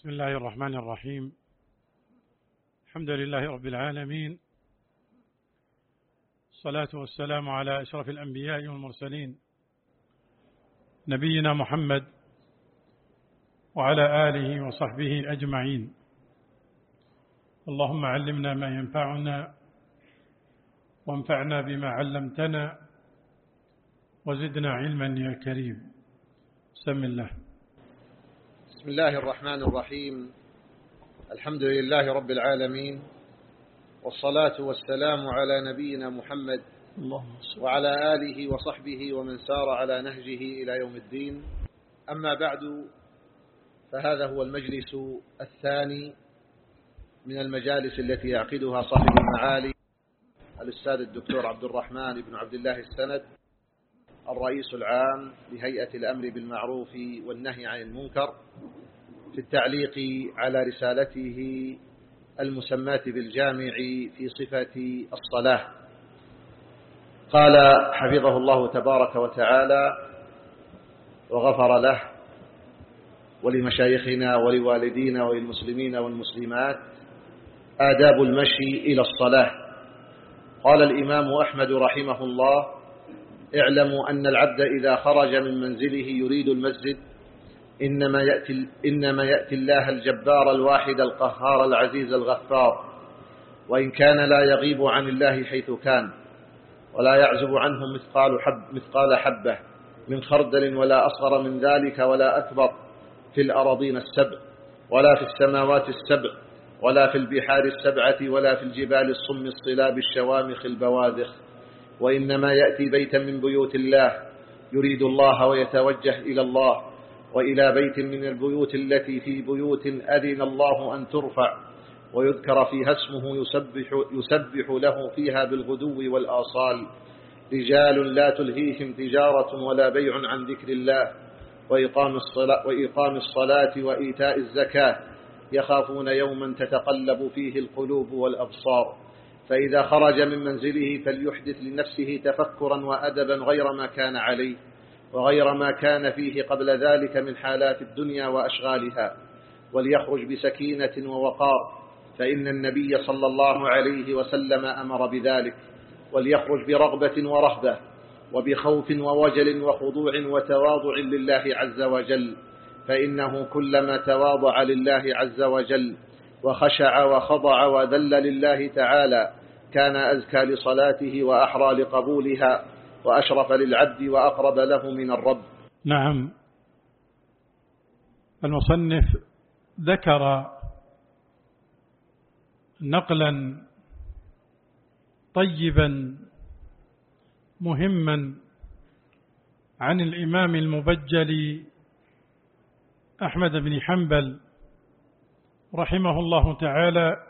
بسم الله الرحمن الرحيم. الحمد لله رب العالمين. الصلاة والسلام على أشرف الأنبياء والمرسلين. نبينا محمد وعلى آله وصحبه أجمعين. اللهم علمنا ما ينفعنا وانفعنا بما علمتنا وزدنا علما يا كريم. سم الله. بسم الله الرحمن الرحيم. الحمد لله رب العالمين والصلاة والسلام على نبينا محمد وعلى آله وصحبه ومن سار على نهجه إلى يوم الدين. أما بعد فهذا هو المجلس الثاني من المجالس التي يعقدها صاحب المعالي الأستاذ الدكتور عبد الرحمن بن عبد الله السند. الرئيس العام لهيئة الأمر بالمعروف والنهي عن المنكر في التعليق على رسالته المسماة بالجامع في صفة الصلاة. قال حفظه الله تبارك وتعالى وغفر له ولمشايخنا ولوالدينا وللمسلمين والمسلمات آداب المشي إلى الصلاة. قال الإمام أحمد رحمه الله اعلموا أن العبد إذا خرج من منزله يريد المسجد إنما يأتي, إنما يأتي الله الجبار الواحد القهار العزيز الغفار وإن كان لا يغيب عن الله حيث كان ولا يعزب عنه مثقال, حب مثقال حبة من خردل ولا أصغر من ذلك ولا أكبر في الأراضين السبع ولا في السماوات السبع ولا في البحار السبعة ولا في الجبال الصم الصلاب الشوامخ البواذخ وإنما يأتي بيتا من بيوت الله يريد الله ويتوجه إلى الله وإلى بيت من البيوت التي في بيوت أذن الله أن ترفع ويذكر فيها اسمه يسبح, يسبح له فيها بالغدو والآصال رجال لا تلهيهم تجارة ولا بيع عن ذكر الله وإقام الصلاة, وإقام الصلاة وإيتاء الزكاة يخافون يوما تتقلب فيه القلوب والأبصار فإذا خرج من منزله فليحدث لنفسه تفكرا وأدبا غير ما كان عليه وغير ما كان فيه قبل ذلك من حالات الدنيا وأشغالها. وليخرج بسكينة ووقار فإن النبي صلى الله عليه وسلم أمر بذلك. وليخرج برغبة ورهبة وبخوف ووجل وخضوع وتواضع لله عز وجل. فإنه كلما تواضع لله عز وجل وخشع وخضع وذل لله تعالى كان أزكى لصلاته وأحرى لقبولها وأشرف للعبد وأقرب له من الرب. نعم. المصنف ذكر نقلا طيبا مهما عن الإمام المبجل أحمد بن حنبل رحمه الله تعالى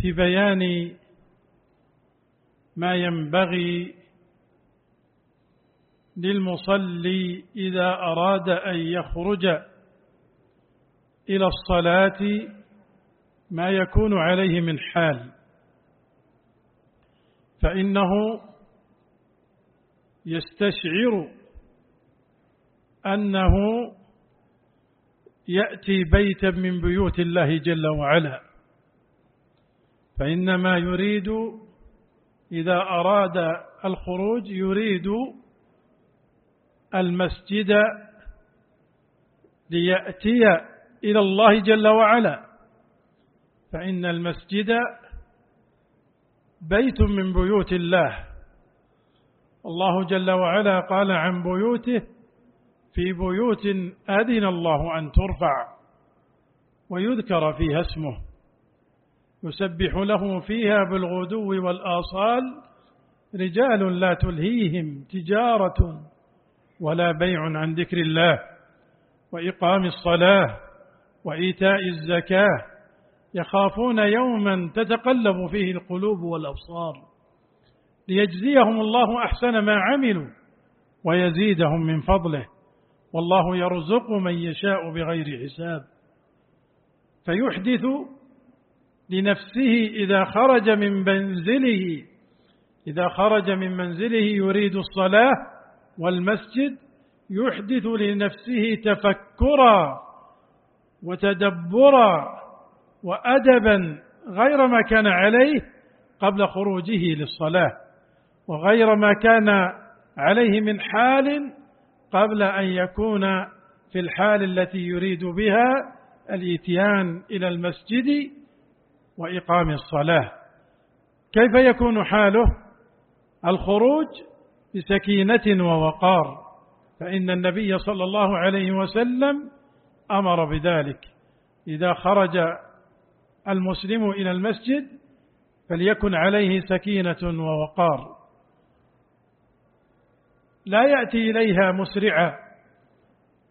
في بيان ما ينبغي للمصلي إذا أراد أن يخرج إلى الصلاة ما يكون عليه من حال فإنه يستشعر أنه يأتي بيتا من بيوت الله جل وعلا. فإنما يريد إذا أراد الخروج يريد المسجد ليأتي إلى الله جل وعلا. فإن المسجد بيت من بيوت الله. الله جل وعلا قال عن بيوته في بيوت أذن الله أن ترفع ويذكر فيها اسمه. يسبح له فيها بالغدو والآصال رجال لا تلهيهم تجارة ولا بيع عن ذكر الله وإقام الصلاة وإيتاء الزكاة يخافون يوما تتقلب فيه القلوب والأبصار. ليجزيهم الله أحسن ما عملوا ويزيدهم من فضله والله يرزق من يشاء بغير حساب. فيحدث لنفسه إذا خرج من منزله إذا خرج من منزله يريد الصلاة والمسجد يحدث لنفسه تفكرا وتدبرا وأدبا غير ما كان عليه قبل خروجه للصلاة وغير ما كان عليه من حال قبل أن يكون في الحال التي يريد بها الإتيان إلى المسجد وإقام الصلاة. كيف يكون حاله؟ الخروج بسكينة ووقار فإن النبي صلى الله عليه وسلم أمر بذلك. إذا خرج المسلم إلى المسجد فليكن عليه سكينة ووقار. لا يأتي إليها مسرعا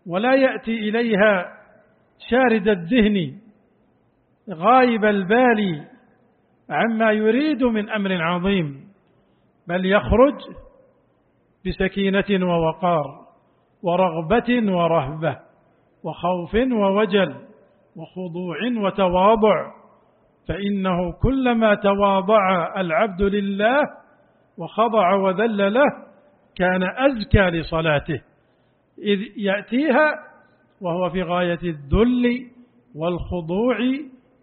ولا يأتي إليها شارد الذهن غايب البال عما يريد من أمر عظيم بل يخرج بسكينة ووقار ورغبة ورهبة وخوف ووجل وخضوع وتواضع فإنه كلما تواضع العبد لله وخضع وذل له كان أزكى لصلاته إذ يأتيها وهو في غاية الذل والخضوع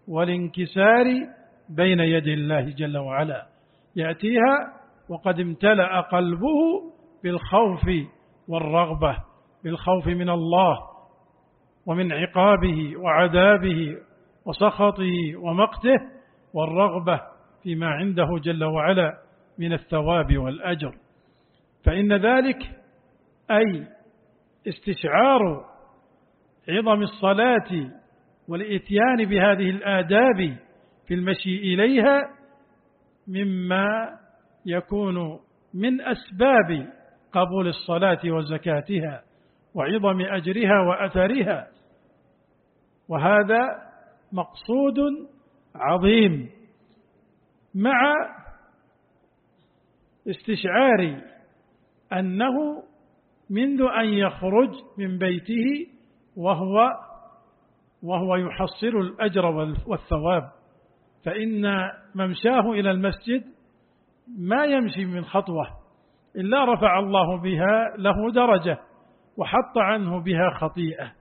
والانكسار بين يدي الله جل وعلا. يأتيها وقد امتلأ قلبه بالخوف والرغبة بالخوف من الله ومن عقابه وعذابه وسخطه ومقته والرغبة فيما عنده جل وعلا من الثواب والأجر. فإن ذلك أي استشعار عظم الصلاة والإتيان بهذه الآداب في المشي إليها مما يكون من أسباب قبول الصلاة وزكاتها وعظم أجرها وأثرها. وهذا مقصود عظيم. مع استشعار أنه منذ أن يخرج من بيته وهو وهو يحصل الأجر والثواب. فإن ممشاه إلى المسجد ما يمشي من خطوة إلا رفع الله بها له درجة وحط عنه بها خطيئة.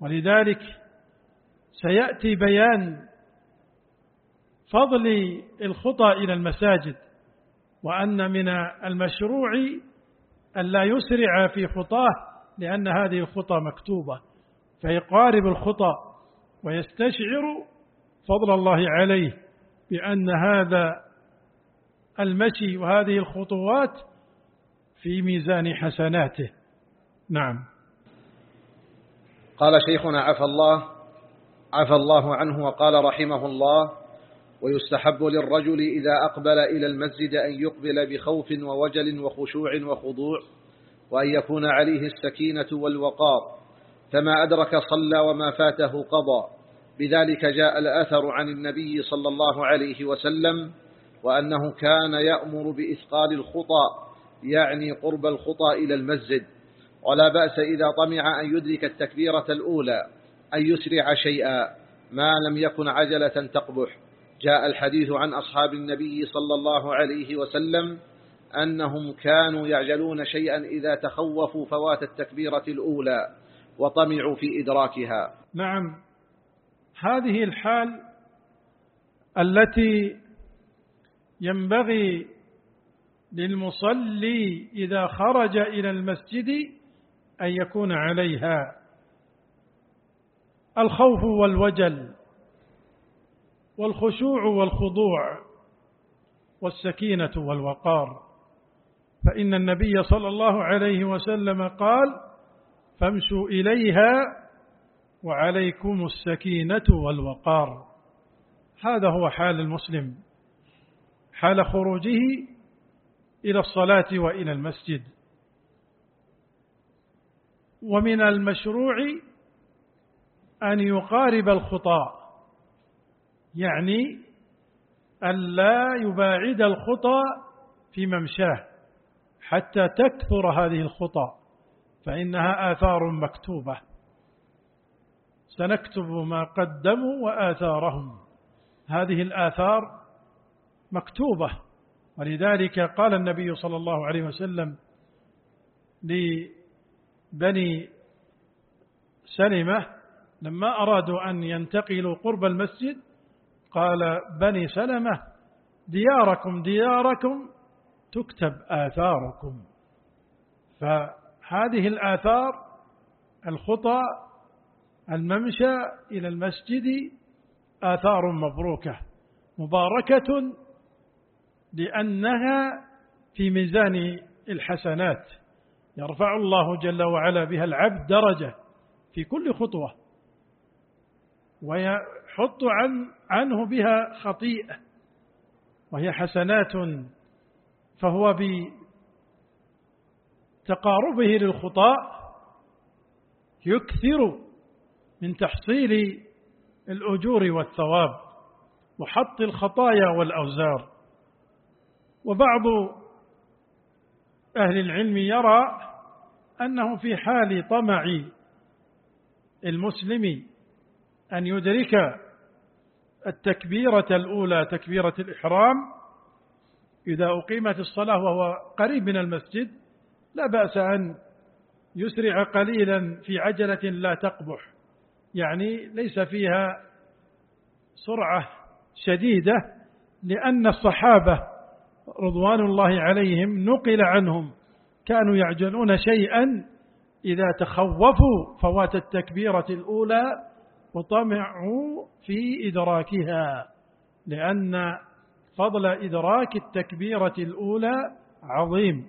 ولذلك سيأتي بيان فضل الخطى إلى المساجد وأن من المشروع أن لا يسرع في خطاه لأن هذه الخطى مكتوبة. فيقارب الخطى ويستشعر فضل الله عليه بأن هذا المشي وهذه الخطوات في ميزان حسناته. نعم. قال شيخنا عفى الله عفى الله عنه وقال رحمه الله ويستحب للرجل إذا أقبل إلى المسجد أن يقبل بخوف ووجل وخشوع وخضوع وأن يكون عليه السكينة والوقار. فما أدرك صلى وما فاته قضى. بذلك جاء الأثر عن النبي صلى الله عليه وسلم وأنه كان يأمر بإثقال الخطى يعني قرب الخطى إلى المسجد. ولا بأس إذا طمع أن يدرك التكبيرة الأولى أن يسرع شيئا ما لم يكن عجلة تقبح. جاء الحديث عن أصحاب النبي صلى الله عليه وسلم أنهم كانوا يعجلون شيئا إذا تخوفوا فوات التكبيرة الأولى. وطمعوا في إدراكها. نعم. هذه الحال التي ينبغي للمصلي إذا خرج إلى المسجد أن يكون عليها. الخوف والوجل والخشوع والخضوع والسكينة والوقار. فإن النبي صلى الله عليه وسلم قال فامشوا إليها وعليكم السكينة والوقار. هذا هو حال المسلم حال خروجه إلى الصلاة وإلى المسجد. ومن المشروع أن يقارب الخطى يعني أن لا يباعد الخطى في ممشاه حتى تكثر هذه الخطى فإنها آثار مكتوبة. سنكتب ما قدموا وآثارهم. هذه الآثار مكتوبة. ولذلك قال النبي صلى الله عليه وسلم لبني سلمة لما أرادوا أن ينتقلوا قرب المسجد قال بني سلمة دياركم دياركم تكتب آثاركم. فهذه الآثار الخطى الممشى إلى المسجد آثار مبروكة مباركة لأنها في ميزان الحسنات. يرفع الله جل وعلا بها العبد درجة في كل خطوة ويحط عن عنه بها خطيئة وهي حسنات فهو بتقاربه للخطاء يكثر من تحصيل الأجور والثواب وحط الخطايا والأوزار. وبعض أهل العلم يرى أنه في حال طمع المسلم أن يدرك التكبيرة الأولى تكبيرة الإحرام إذا أقيمت الصلاة وهو قريب من المسجد لا بأس أن يسرع قليلا في عجلة لا تقبح. يعني ليس فيها سرعة شديدة لأن الصحابة رضوان الله عليهم نقل عنهم كانوا يعجلون شيئا إذا تخوفوا فوات التكبيرة الأولى وطمعوا في إدراكها لأن فضل إدراك التكبيرة الأولى عظيم.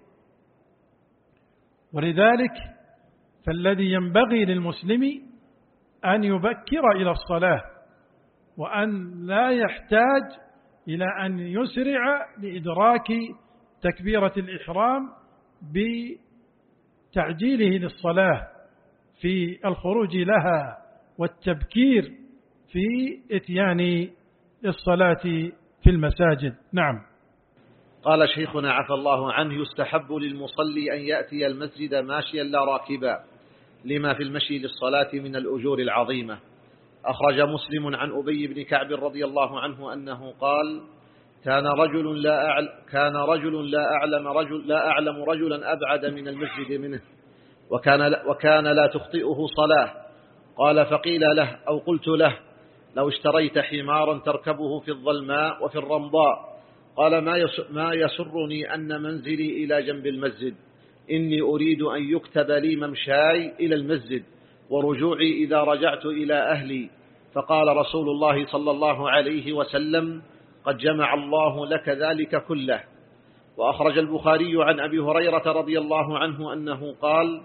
ولذلك فالذي ينبغي للمسلم أن يبكر إلى الصلاة وأن لا يحتاج إلى أن يسرع لإدراك تكبيرة الإحرام بتعجيله للصلاة في الخروج لها والتبكير في إتيان الصلاة في المساجد. نعم. قال شيخنا عفى الله عنه يستحب للمصلي أن يأتي المسجد ماشيا لا راكبا لما في المشي للصلاة من الأجور العظيمة. أخرج مسلم عن أبي بن كعب رضي الله عنه أنه قال كان رجل لا أعلم كان رجل لا أعلم رجل لا أعلم رجلا أبعد من المسجد منه وكان وكان لا تخطئه صلاة. قال فقيل له أو قلت له لو اشتريت حمارا تركبه في الظلماء وفي الرمضاء قال ما ما يسرني أن منزلي إلى جنب المسجد. إني أريد أن يكتب لي ممشاي إلى المسجد ورجوعي إذا رجعت إلى أهلي. فقال رسول الله صلى الله عليه وسلم قد جمع الله لك ذلك كله. وأخرج البخاري عن أبي هريرة رضي الله عنه أنه قال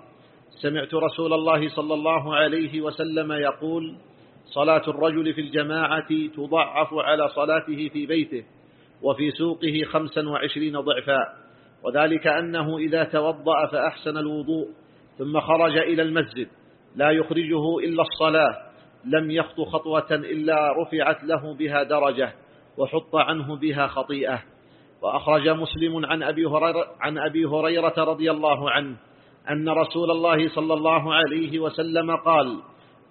سمعت رسول الله صلى الله عليه وسلم يقول صلاة الرجل في الجماعة تضعف على صلاته في بيته. وفي سوقه خمسا وعشرين ضعفا. وذلك أنه إذا توضأ فأحسن الوضوء ثم خرج إلى المسجد لا يخرجه إلا الصلاة لم يخط خطوة إلا رفعت له بها درجة وحط عنه بها خطيئة. وأخرج مسلم عن أبي هريرة, عن أبي هريرة رضي الله عنه أن رسول الله صلى الله عليه وسلم قال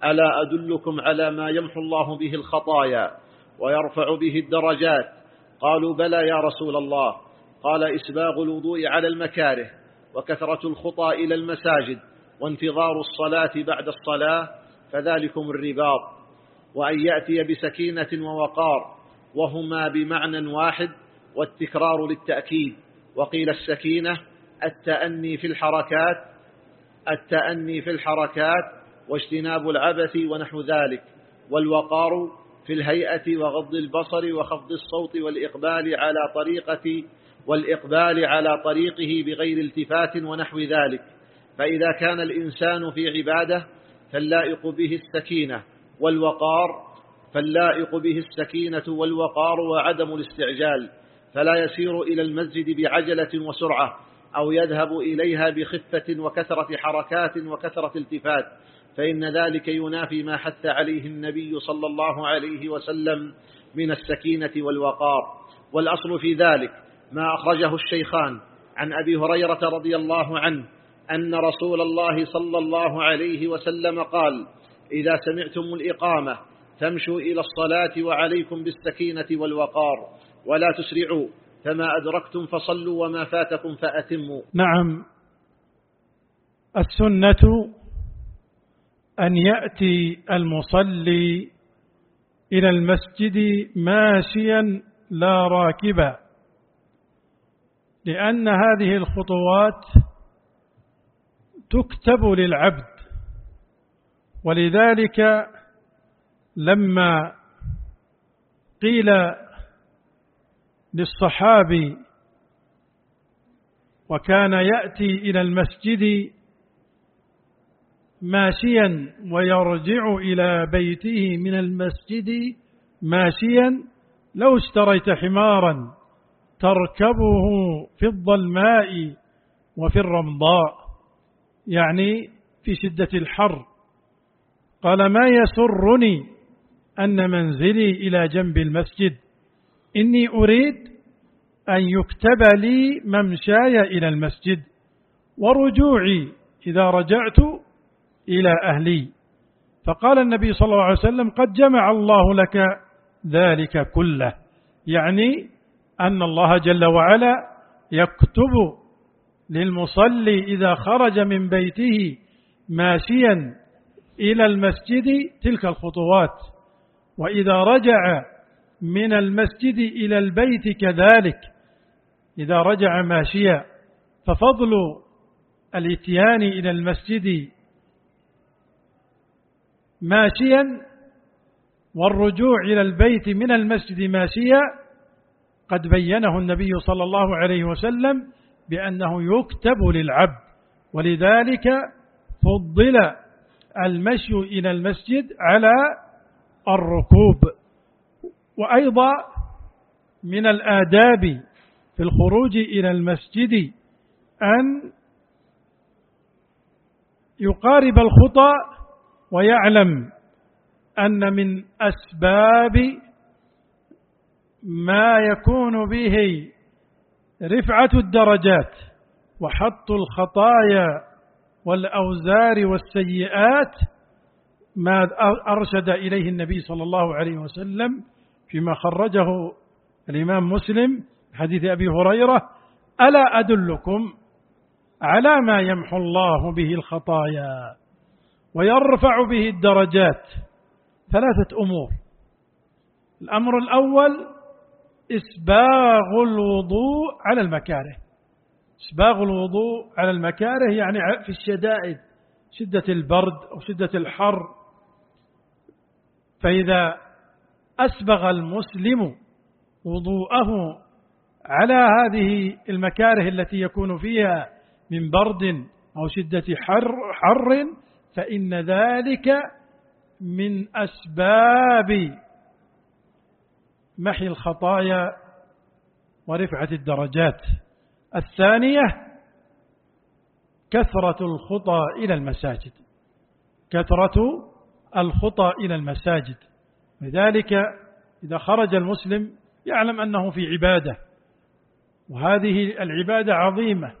ألا أدلكم على ما يمحو الله به الخطايا ويرفع به الدرجات قالوا بلى يا رسول الله. قال إسباغ الوضوء على المكاره وكثرة الخطى إلى المساجد وانتظار الصلاة بعد الصلاة فذلكم الرباط. وأن يأتي بسكينة ووقار وهما بمعنى واحد والتكرار للتأكيد. وقيل السكينة التأني في الحركات التأني في الحركات واجتناب العبث ونحو ذلك. والوقار في الهيئة وغض البصر وخفض الصوت والإقبال على طريقة والإقبال على طريقه بغير التفات ونحو ذلك. فإذا كان الإنسان في عبادة فاللائق به السكينة والوقار فاللائق به السكينة والوقار وعدم الاستعجال فلا يسير إلى المسجد بعجلة وسرعة أو يذهب إليها بخفة وكثرة حركات وكثرة التفات. فإن ذلك ينافي ما حث عليه النبي صلى الله عليه وسلم من السكينة والوقار. والأصل في ذلك ما أخرجه الشيخان عن أبي هريرة رضي الله عنه أن رسول الله صلى الله عليه وسلم قال إذا سمعتم الإقامة فامشوا إلى الصلاة وعليكم بالسكينة والوقار ولا تسرعوا فما أدركتم فصلوا وما فاتكم فأتموا. نعم. السنة أن يأتي المصلي إلى المسجد ماشيا لا راكبا. لأن هذه الخطوات تكتب للعبد. ولذلك لما قيل للصحابي وكان يأتي إلى المسجد ماشيا ويرجع إلى بيته من المسجد ماشيا. لو اشتريت حمارا تركبه في الظلماء وفي الرمضاء يعني في شدة الحر. قال ما يسرني أن منزلي إلى جنب المسجد؟ إني أريد أن يكتب لي ممشاي إلى المسجد ورجوعي إذا رجعت إلى أهلي. فقال النبي صلى الله عليه وسلم قد جمع الله لك ذلك كله. يعني أن الله جل وعلا يكتب للمصلي إذا خرج من بيته ماشيا إلى المسجد تلك الخطوات. وإذا رجع من المسجد إلى البيت كذلك إذا رجع ماشيا. ففضل الإتيان إلى المسجد ماشيا والرجوع إلى البيت من المسجد ماشيا قد بينه النبي صلى الله عليه وسلم بأنه يكتب للعبد. ولذلك فضل المشي إلى المسجد على الركوب. وأيضا من الآداب في الخروج إلى المسجد أن يقارب الخطى ويعلم أن من أسباب ما يكون به رفعة الدرجات وحط الخطايا والأوزار والسيئات ما أرشد إليه النبي صلى الله عليه وسلم فيما خرجه الإمام مسلم حديث أبي هريرة ألا أدلكم على ما يمحو الله به الخطايا؟ ويرفع به الدرجات. ثلاثة أمور. الأمر الأول إسباغ الوضوء على المكاره. إسباغ الوضوء على المكاره يعني في الشدائد شدة البرد أو شدة الحر. فإذا أسبغ المسلم وضوءه على هذه المكاره التي يكون فيها من برد أو شدة حر, حر فإن ذلك من أسباب محي الخطايا ورفعة الدرجات. الثانية كثرة الخطى إلى المساجد. كثرة الخطى إلى المساجد. لذلك إذا خرج المسلم يعلم أنه في عبادة. وهذه العبادة عظيمة.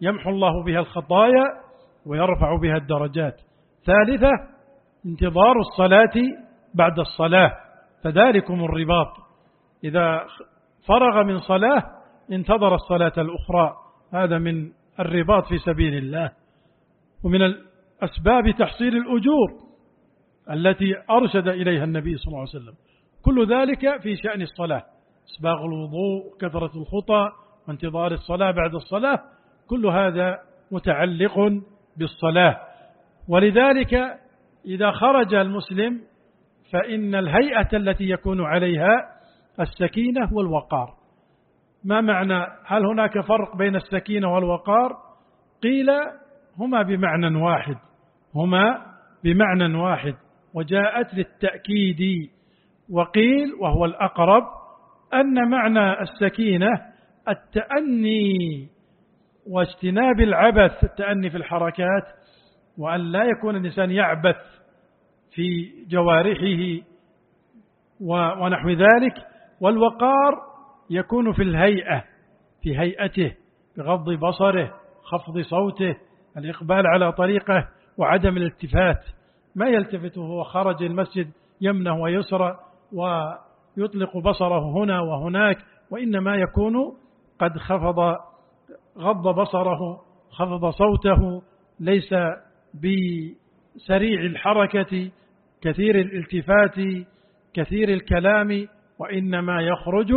يمحو الله بها الخطايا ويرفع بها الدرجات. ثالثة انتظار الصلاة بعد الصلاة فذلكم الرباط. إذا فرغ من صلاة انتظر الصلاة الأخرى. هذا من الرباط في سبيل الله. ومن الأسباب تحصيل الأجور التي أرشد إليها النبي صلى الله عليه وسلم. كل ذلك في شأن الصلاة. أسباغ الوضوء كثرة الخطى وانتظار الصلاة بعد الصلاة كل هذا متعلق بالصلاة. ولذلك إذا خرج المسلم فإن الهيئة التي يكون عليها السكينة والوقار. ما معنى؟ هل هناك فرق بين السكينة والوقار؟ قيل هما بمعنى واحد. هما بمعنى واحد. وجاءت للتأكيد. وقيل وهو الأقرب أن معنى السكينة التأني. واجتناب العبث التأني في الحركات وأن لا يكون الإنسان يعبث في جوارحه ونحو ذلك والوقار يكون في الهيئة في هيئته بغض بصره خفض صوته الإقبال على طريقه وعدم الالتفات. ما يلتفت وهو خرج المسجد يمنه ويسرى ويطلق بصره هنا وهناك وإنما يكون قد خفض غض بصره خفض صوته ليس سريع الحركة كثير الالتفات كثير الكلام وإنما يخرج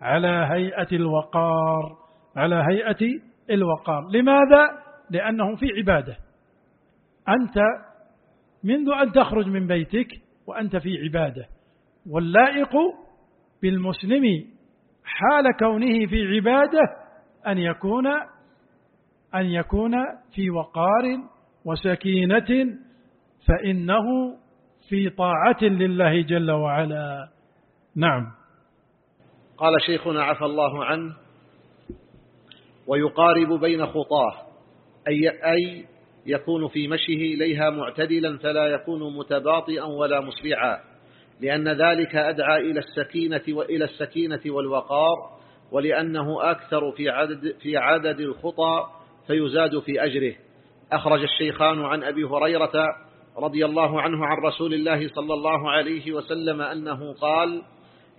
على هيئة الوقار على هيئة الوقار. لماذا؟ لأنه في عبادة. أنت منذ أن تخرج من بيتك وأنت في عبادة. واللائق بالمسلم حال كونه في عبادة أن يكون أن يكون في وقار وسكينة فإنه في طاعة لله جل وعلا. نعم. قال شيخنا عفى الله عنه ويقارب بين خطاه أي, أي يكون في مشيه إليها معتدلا فلا يكون متباطئا ولا مسرعا لأن ذلك أدعى إلى السكينة وإلى السكينة والوقار ولأنه أكثر في عدد, في عدد الخطى فيزاد في أجره. أخرج الشيخان عن أبي هريرة رضي الله عنه عن رسول الله صلى الله عليه وسلم أنه قال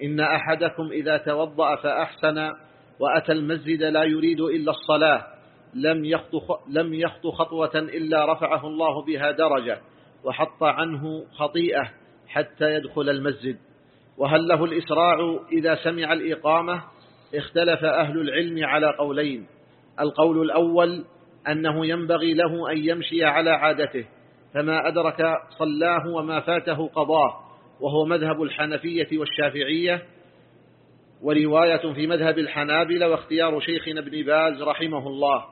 إن أحدكم إذا توضأ فأحسن وأتى المسجد لا يريد إلا الصلاة لم يخط, لم خطوة إلا رفعه الله بها درجة وحط عنه خطيئة حتى يدخل المسجد. وهل له الإسراع إذا سمع الإقامة؟ اختلف أهل العلم على قولين. القول الأول أنه ينبغي له أن يمشي على عادته فما أدرك صلاه وما فاته قضاه وهو مذهب الحنفية والشافعية ورواية في مذهب الحنابلة واختيار شيخنا ابن باز رحمه الله.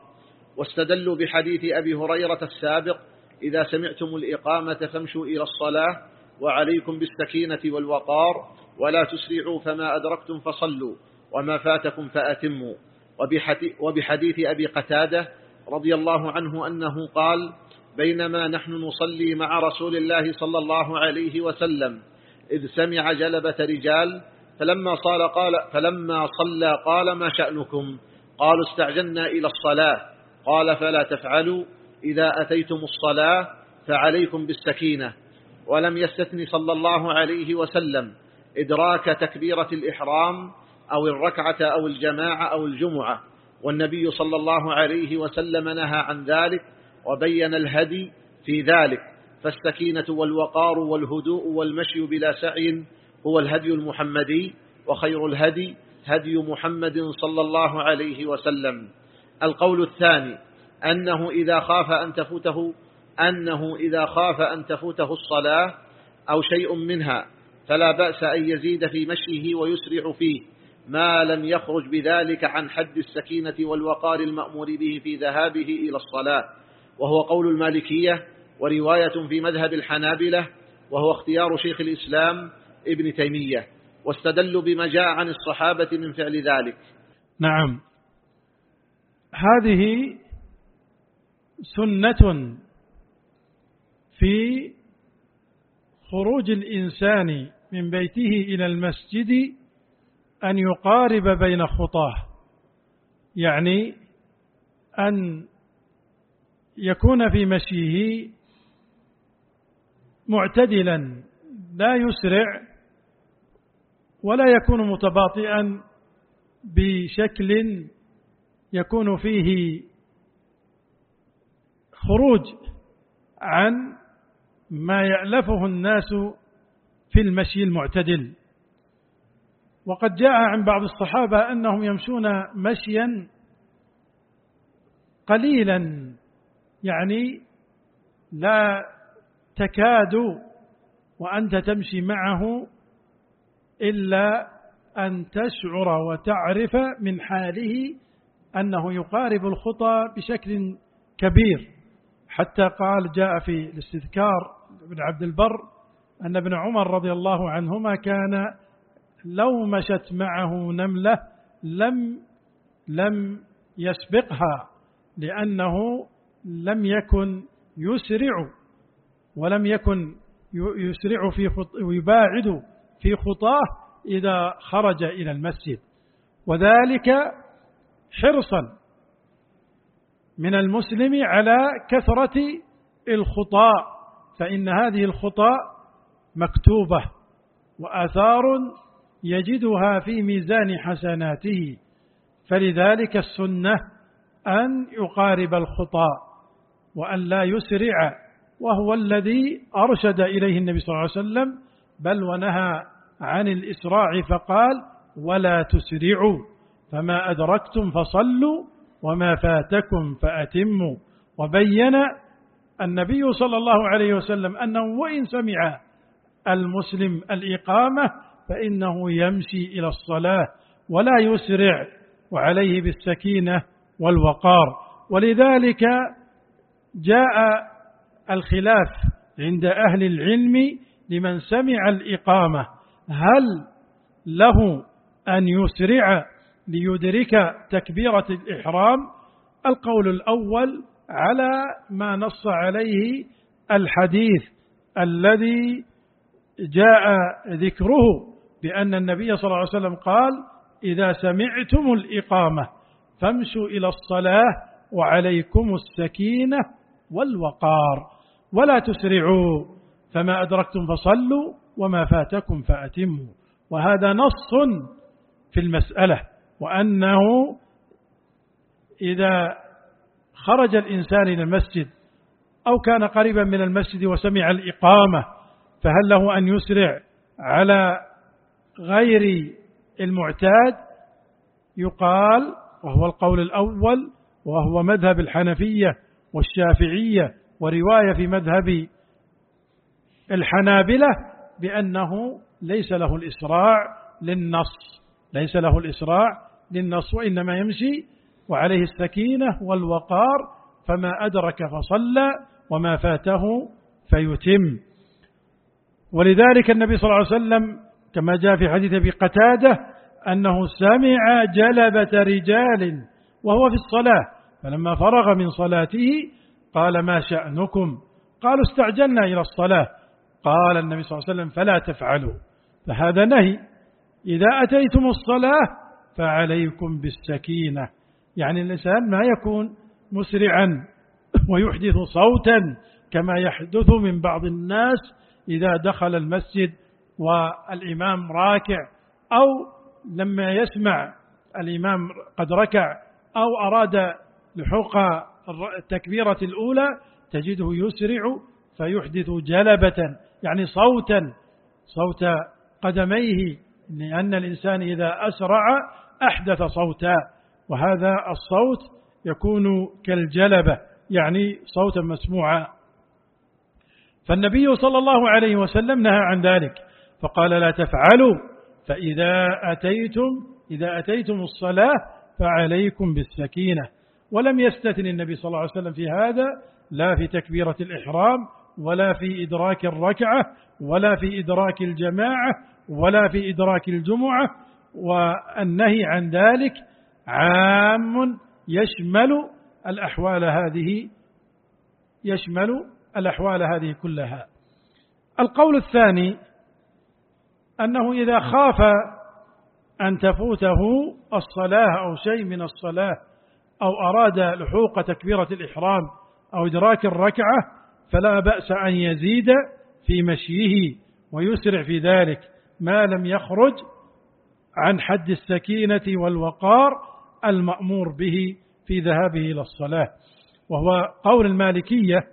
واستدلوا بحديث أبي هريرة السابق إذا سمعتم الإقامة فامشوا إلى الصلاة وعليكم بالسكينة والوقار ولا تسرعوا فما أدركتم فصلوا. وما فاتكم فأتموا. وبحديث أبي قتادة رضي الله عنه أنه قال بينما نحن نصلي مع رسول الله صلى الله عليه وسلم إذ سمع جلبة رجال فلما صال قال فلما صلى قال ما شأنكم؟ قالوا استعجلنا إلى الصلاة. قال فلا تفعلوا. إذا أتيتم الصلاة فعليكم بالسكينة. ولم يستثن صلى الله عليه وسلم إدراك تكبيرة الإحرام أو الركعة أو الجماعة أو الجمعة. والنبي صلى الله عليه وسلم نهى عن ذلك وبين الهدي في ذلك. فالسكينة والوقار والهدوء والمشي بلا سعي هو الهدي المحمدي وخير الهدي هدي محمد صلى الله عليه وسلم. القول الثاني أنه إذا خاف أن تفوته أنه إذا خاف أن تفوته الصلاة أو شيء منها فلا بأس أن يزيد في مشيه ويسرع فيه. ما لم يخرج بذلك عن حد السكينة والوقار المأمور به في ذهابه إلى الصلاة وهو قول المالكية ورواية في مذهب الحنابلة وهو اختيار شيخ الإسلام ابن تيمية واستدلوا بما جاء عن الصحابة من فعل ذلك. نعم. هذه سنة في خروج الإنسان من بيته إلى المسجد أن يقارب بين خطاه يعني أن يكون في مشيه معتدلا لا يسرع ولا يكون متباطئا بشكل يكون فيه خروج عن ما يألفه الناس في المشي المعتدل. وقد جاء عن بعض الصحابة أنهم يمشون مشيا قليلا يعني لا تكاد وأنت تمشي معه إلا أن تشعر وتعرف من حاله أنه يقارب الخطى بشكل كبير. حتى قال جاء في الاستذكار ابن عبد البر أن ابن عمر رضي الله عنهما كان لو مشت معه نملة لم لم يسبقها لأنه لم يكن يسرع ولم يكن يسرع في خط ويباعد في خطاه إذا خرج إلى المسجد. وذلك حرصا من المسلم على كثرة الخطاء فإن هذه الخطاء مكتوبة وآثار يجدها في ميزان حسناته. فلذلك السنة أن يقارب الخطاء وأن لا يسرع وهو الذي أرشد إليه النبي صلى الله عليه وسلم بل ونهى عن الإسراع فقال ولا تسرعوا فما أدركتم فصلوا وما فاتكم فأتموا. وبين النبي صلى الله عليه وسلم أنه وإن سمع المسلم الإقامة فإنه يمشي إلى الصلاة ولا يسرع وعليه بالسكينة والوقار. ولذلك جاء الخلاف عند أهل العلم لمن سمع الإقامة. هل له أن يسرع ليدرك تكبيرة الإحرام؟ القول الأول على ما نص عليه الحديث الذي جاء ذكره بأن النبي صلى الله عليه وسلم قال إذا سمعتم الإقامة فامشوا إلى الصلاة وعليكم السكينة والوقار ولا تسرعوا فما أدركتم فصلوا وما فاتكم فأتموا وهذا نص في المسألة وأنه إذا خرج الإنسان إلى المسجد أو كان قريبا من المسجد وسمع الإقامة فهل له أن يسرع على غير المعتاد يقال وهو القول الأول وهو مذهب الحنفية والشافعية ورواية في مذهب الحنابلة بأنه ليس له الإسراع للنص ليس له الإسراع للنص وإنما يمشي وعليه السكينة والوقار فما أدرك فصلى وما فاته فيتم. ولذلك النبي صلى الله عليه وسلم كما جاء في حديث أبي قتادة أنه سمع جلبة رجال وهو في الصلاة فلما فرغ من صلاته قال ما شأنكم؟ قالوا استعجلنا إلى الصلاة. قال النبي صلى الله عليه وسلم فلا تفعلوا. فهذا نهي. إذا أتيتم الصلاة فعليكم بالسكينة. يعني الإنسان ما يكون مسرعا ويحدث صوتا كما يحدث من بعض الناس إذا دخل المسجد والإمام راكع أو لما يسمع الإمام قد ركع أو أراد لحوق التكبيرة الأولى تجده يسرع فيحدث جلبة يعني صوتا صوت قدميه لأن الإنسان إذا أسرع أحدث صوتا وهذا الصوت يكون كالجلبة يعني صوتا مسموعا. فالنبي صلى الله عليه وسلم نهى عن ذلك. فقال لا تفعلوا فإذا أتيتم إذا أتيتم الصلاة فعليكم بالسكينة. ولم يستثن النبي صلى الله عليه وسلم في هذا لا في تكبيرة الإحرام ولا في إدراك الركعة ولا في إدراك الجماعة ولا في إدراك الجمعة. والنهي عن ذلك عام يشمل الأحوال هذه يشمل الأحوال هذه كلها. القول الثاني أنه إذا خاف أن تفوته الصلاة أو شيء من الصلاة أو أراد لحوق تكبيرة الإحرام أو إدراك الركعة فلا بأس أن يزيد في مشيه ويسرع في ذلك ما لم يخرج عن حد السكينة والوقار المأمور به في ذهابه إلى الصلاة. وهو قول المالكية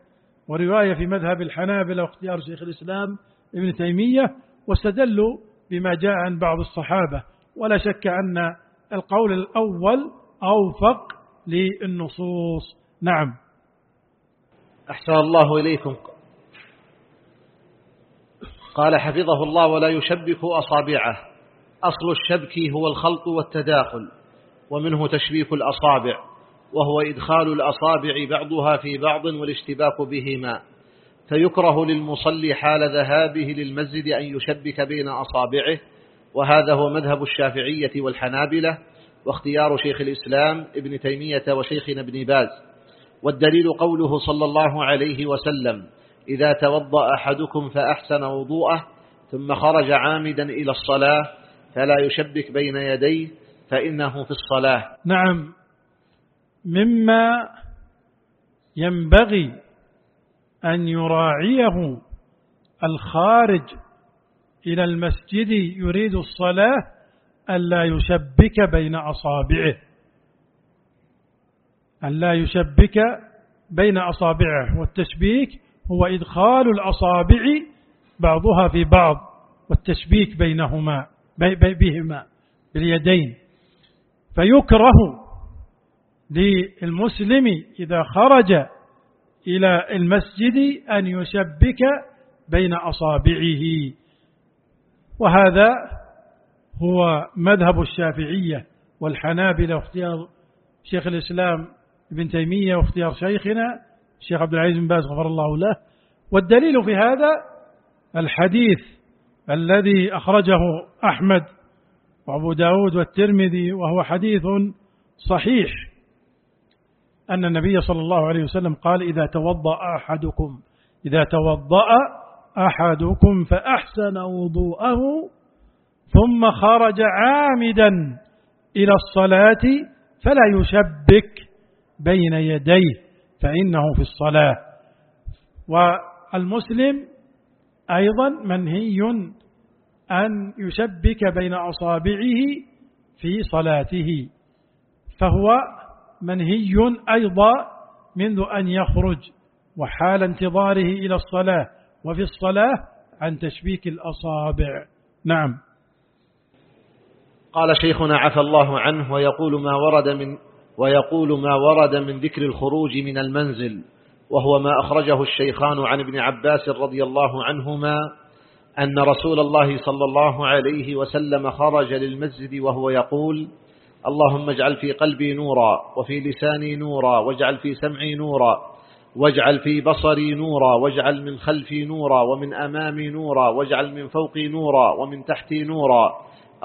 ورواية في مذهب الحنابلة واختيار شيخ الإسلام ابن تيمية واستدلوا بما جاء عن بعض الصحابة. ولا شك أن القول الأول أوفق للنصوص. نعم. أحسن الله إليكم. قال حفظه الله ولا يشبك أصابعه. أصل الشبك هو الخلط والتداخل ومنه تشبيك الأصابع وهو إدخال الأصابع بعضها في بعض والاشتباك بهما. فيكره للمصلي حال ذهابه للمسجد أن يشبك بين أصابعه وهذا هو مذهب الشافعية والحنابلة واختيار شيخ الإسلام ابن تيمية وشيخنا ابن باز. والدليل قوله صلى الله عليه وسلم إذا توضأ أحدكم فأحسن وضوءه ثم خرج عامدا إلى الصلاة فلا يشبك بين يديه فإنه في الصلاة. نعم. مما ينبغي أن يراعيه. الخارج إلى المسجد يريد الصلاة ألا يشبك بين أصابعه. ألا يشبك بين أصابعه. والتشبيك هو إدخال الأصابع بعضها في بعض والتشبيك بينهما بهما باليدين. فيكره للمسلم إذا خرج إلى المسجد أن يشبك بين أصابعه. وهذا هو مذهب الشافعية والحنابلة واختيار شيخ الإسلام ابن تيمية واختيار شيخنا الشيخ عبد العزيز بن باز غفر الله له. والدليل في هذا الحديث الذي أخرجه أحمد وأبو داود والترمذي وهو حديث صحيح. أن النبي صلى الله عليه وسلم قال إذا توضأ أحدكم إذا توضأ أحدكم فأحسن وضوءه ثم خرج عامدا إلى الصلاة فلا يشبك بين يديه فإنه في الصلاة. والمسلم أيضا منهي أن يشبك بين أصابعه في صلاته فهو منهي أيضا منذ أن يخرج وحال انتظاره إلى الصلاة وفي الصلاة عن تشبيك الأصابع. نعم. قال شيخنا عفى الله عنه ويقول ما ورد من ويقول ما ورد من ذكر الخروج من المنزل وهو ما أخرجه الشيخان عن ابن عباس رضي الله عنهما أن رسول الله صلى الله عليه وسلم خرج للمسجد وهو يقول اللهم اجعل في قلبي نورا وفي لساني نورا واجعل في سمعي نورا واجعل في بصري نورا واجعل من خلفي نورا ومن أمامي نورا واجعل من فوقي نورا ومن تحتي نورا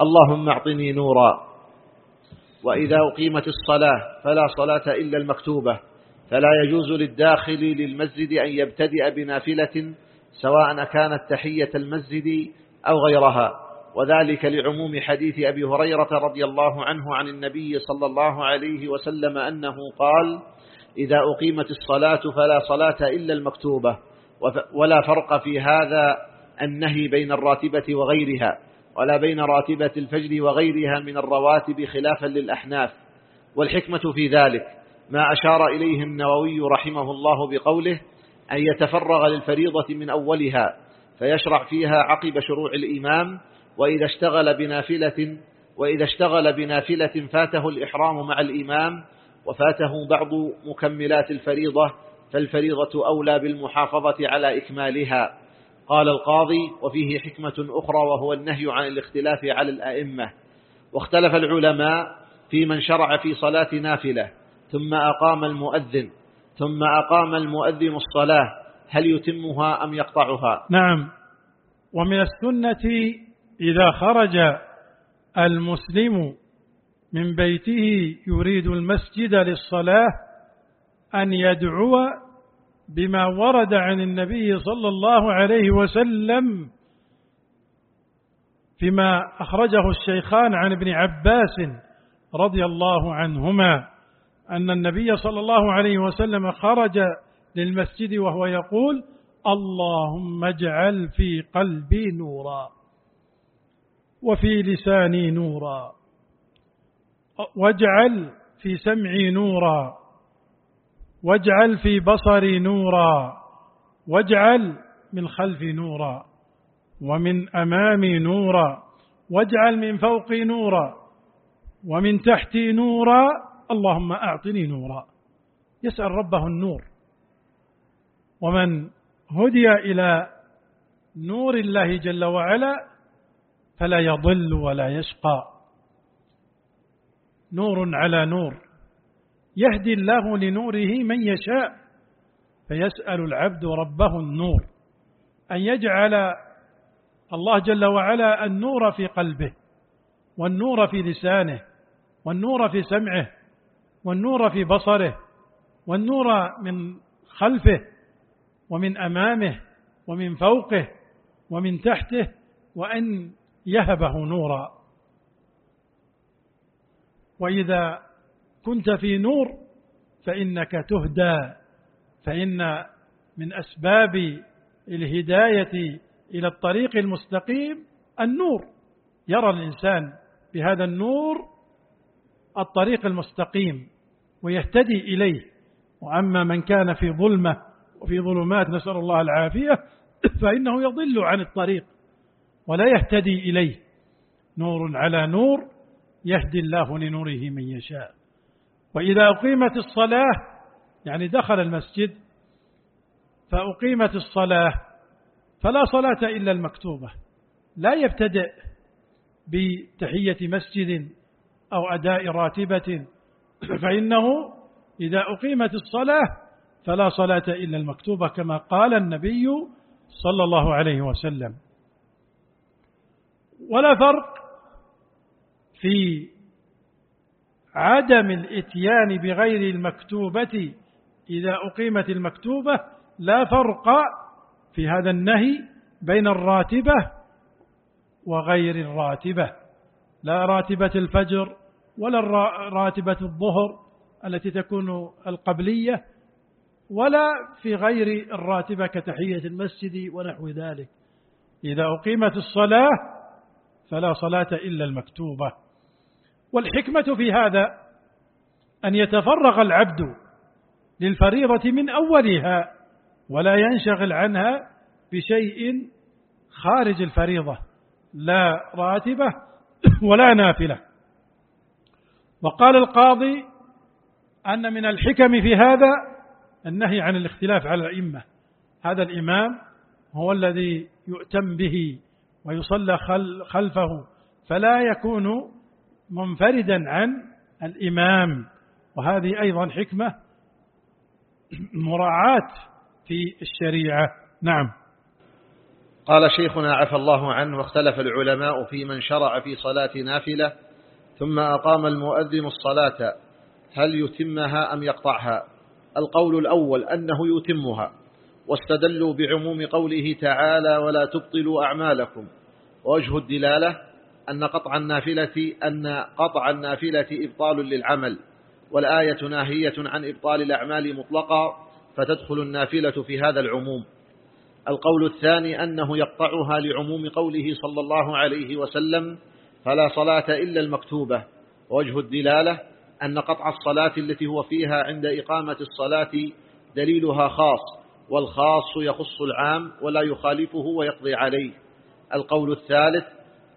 اللهم اعطني نورا وإذا أقيمت الصلاة فلا صلاة إلا المكتوبة فلا يجوز للداخل للمسجد أن يبتدئ بنافلة سواء كانت تحية المسجد أو غيرها وذلك لعموم حديث أبي هريرة رضي الله عنه عن النبي صلى الله عليه وسلم أنه قال إذا أقيمت الصلاة فلا صلاة إلا المكتوبة ولا فرق في هذا النهي بين الراتبة وغيرها ولا بين راتبة الفجر وغيرها من الرواتب خلافا للأحناف. والحكمة في ذلك ما أشار إليه النووي رحمه الله بقوله أن يتفرغ للفريضة من أولها فيشرع فيها عقب شروع الإمام وإذا اشتغل بنافلة وإذا اشتغل بنافلة فاته الإحرام مع الإمام وفاته بعض مكملات الفريضة فالفريضة أولى بالمحافظة على إكمالها. قال القاضي وفيه حكمة أخرى وهو النهي عن الاختلاف على الأئمة. واختلف العلماء في من شرع في صلاة نافلة ثم أقام المؤذن ثم أقام المؤذن الصلاة هل يتمها أم يقطعها؟ نعم. ومن السنة إذا خرج المسلم من بيته يريد المسجد للصلاة أن يدعو بما ورد عن النبي صلى الله عليه وسلم فيما أخرجه الشيخان عن ابن عباس رضي الله عنهما أن النبي صلى الله عليه وسلم خرج للمسجد وهو يقول اللهم اجعل في قلبي نورا. وفي لساني نورا. واجعل في سمعي نورا. واجعل في بصري نورا. واجعل من خلفي نورا. ومن أمامي نورا. واجعل من فوقي نورا. ومن تحتي نورا. اللهم أعطني نورا. يسأل ربه النور. ومن هدي إلى نور الله جل وعلا فلا يضل ولا يشقى. نور على نور. يهدي الله لنوره من يشاء فيسأل العبد ربه النور. أن يجعل الله جل وعلا النور في قلبه والنور في لسانه والنور في سمعه والنور في بصره والنور من خلفه ومن أمامه ومن فوقه ومن تحته وأن يهبه نورا. وإذا كنت في نور فإنك تهدى. فإن من أسباب الهداية إلى الطريق المستقيم النور. يرى الإنسان بهذا النور الطريق المستقيم ويهتدي إليه. وأما من كان في ظلمة وفي ظلمات نسأل الله العافية فإنه يضل عن الطريق. ولا يهتدي إليه. نور على نور يهدي الله لنوره من يشاء. وإذا أقيمت الصلاة يعني دخل المسجد فأقيمت الصلاة فلا صلاة إلا المكتوبة. لا يبتدئ بتحية مسجد أو أداء راتبة. فإنه إذا أقيمت الصلاة فلا صلاة إلا المكتوبة كما قال النبي صلى الله عليه وسلم. ولا فرق في عدم الإتيان بغير المكتوبة إذا أقيمت المكتوبة لا فرق في هذا النهي بين الراتبة وغير الراتبة لا راتبة الفجر ولا راتبة الظهر التي تكون القبلية ولا في غير الراتبة كتحية المسجد ونحو ذلك. إذا أقيمت الصلاة فلا صلاة إلا المكتوبة. والحكمة في هذا أن يتفرغ العبد للفريضة من أولها ولا ينشغل عنها بشيء خارج الفريضة لا راتبة ولا نافلة. وقال القاضي أن من الحكم في هذا النهي عن الاختلاف على الأئمة. هذا الإمام هو الذي يؤتم به ويصلى خلفه فلا يكون منفردا عن الإمام. وهذه أيضا حكمة مراعاة في الشريعة. نعم. قال شيخنا عفى الله عنه واختلف العلماء في من شرع في صلاة نافلة ثم أقام المؤذن الصلاة هل يتمها أم يقطعها؟ القول الأول أنه يتمها. واستدلوا بعموم قوله تعالى ولا تبطلوا أعمالكم. ووجه الدلالة أن قطع النافلة أن قطع النافلة إبطال للعمل والآية ناهية عن إبطال الأعمال مطلقا فتدخل النافلة في هذا العموم. القول الثاني أنه يقطعها لعموم قوله صلى الله عليه وسلم فلا صلاة إلا المكتوبة. ووجه الدلالة أن قطع الصلاة التي هو فيها عند إقامة الصلاة دليلها خاص والخاص يخص العام ولا يخالفه ويقضي عليه. القول الثالث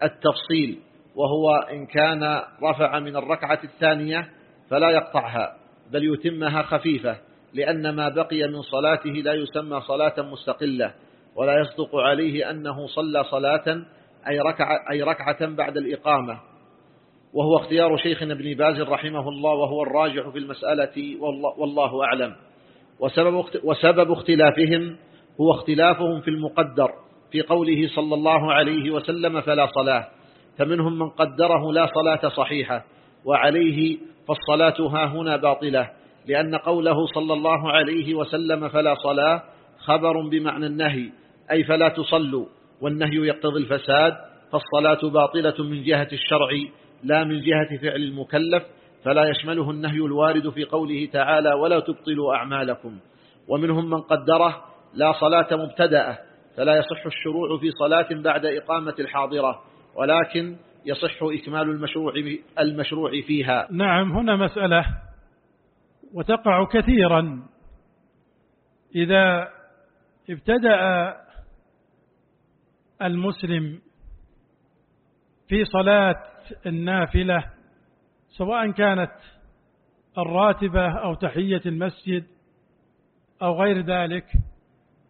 التفصيل وهو إن كان رفع من الركعة الثانية فلا يقطعها بل يتمها خفيفة لأن ما بقي من صلاته لا يسمى صلاة مستقلة ولا يصدق عليه أنه صلى صلاة أي ركعة, أي ركعة بعد الإقامة. وهو اختيار شيخنا ابن باز رحمه الله وهو الراجح في المسألة والله, والله أعلم. وسبب, وسبب اختلافهم هو اختلافهم في المقدر في قوله صلى الله عليه وسلم فلا صلاة فمنهم من قدره لا صلاة صحيحة وعليه فالصلاة ها هنا باطلة لأن قوله صلى الله عليه وسلم فلا صلاة خبر بمعنى النهي أي فلا تصلوا والنهي يقتضي الفساد فالصلاة باطلة من جهة الشرع لا من جهة فعل المكلف فلا يشمله النهي الوارد في قوله تعالى ولا تبطلوا أعمالكم. ومنهم من قدره لا صلاة مبتدأة فلا يصح الشروع في صلاة بعد إقامة الحاضرة ولكن يصح إكمال المشروع, المشروع فيها. نعم هنا مسألة وتقع كثيرا. إذا ابتدأ المسلم في صلاة النافلة سواء كانت الراتبة أو تحية المسجد أو غير ذلك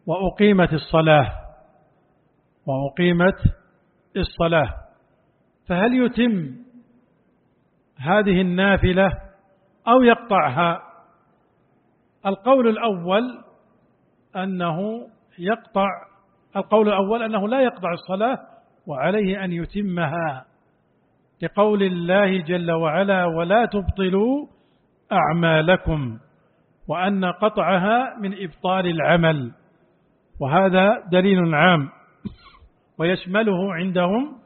وأقيمت الصلاة وأقيمت الصلاة. فهل يتم هذه النافلة أو يقطعها؟ القول الأول أنه يقطع القول الأول أنه لا يقطع الصلاة وعليه أن يتمها. لقول الله جل وعلا ولا تبطلوا أعمالكم وأن قطعها من إبطال العمل وهذا دليل عام ويشمله عندهم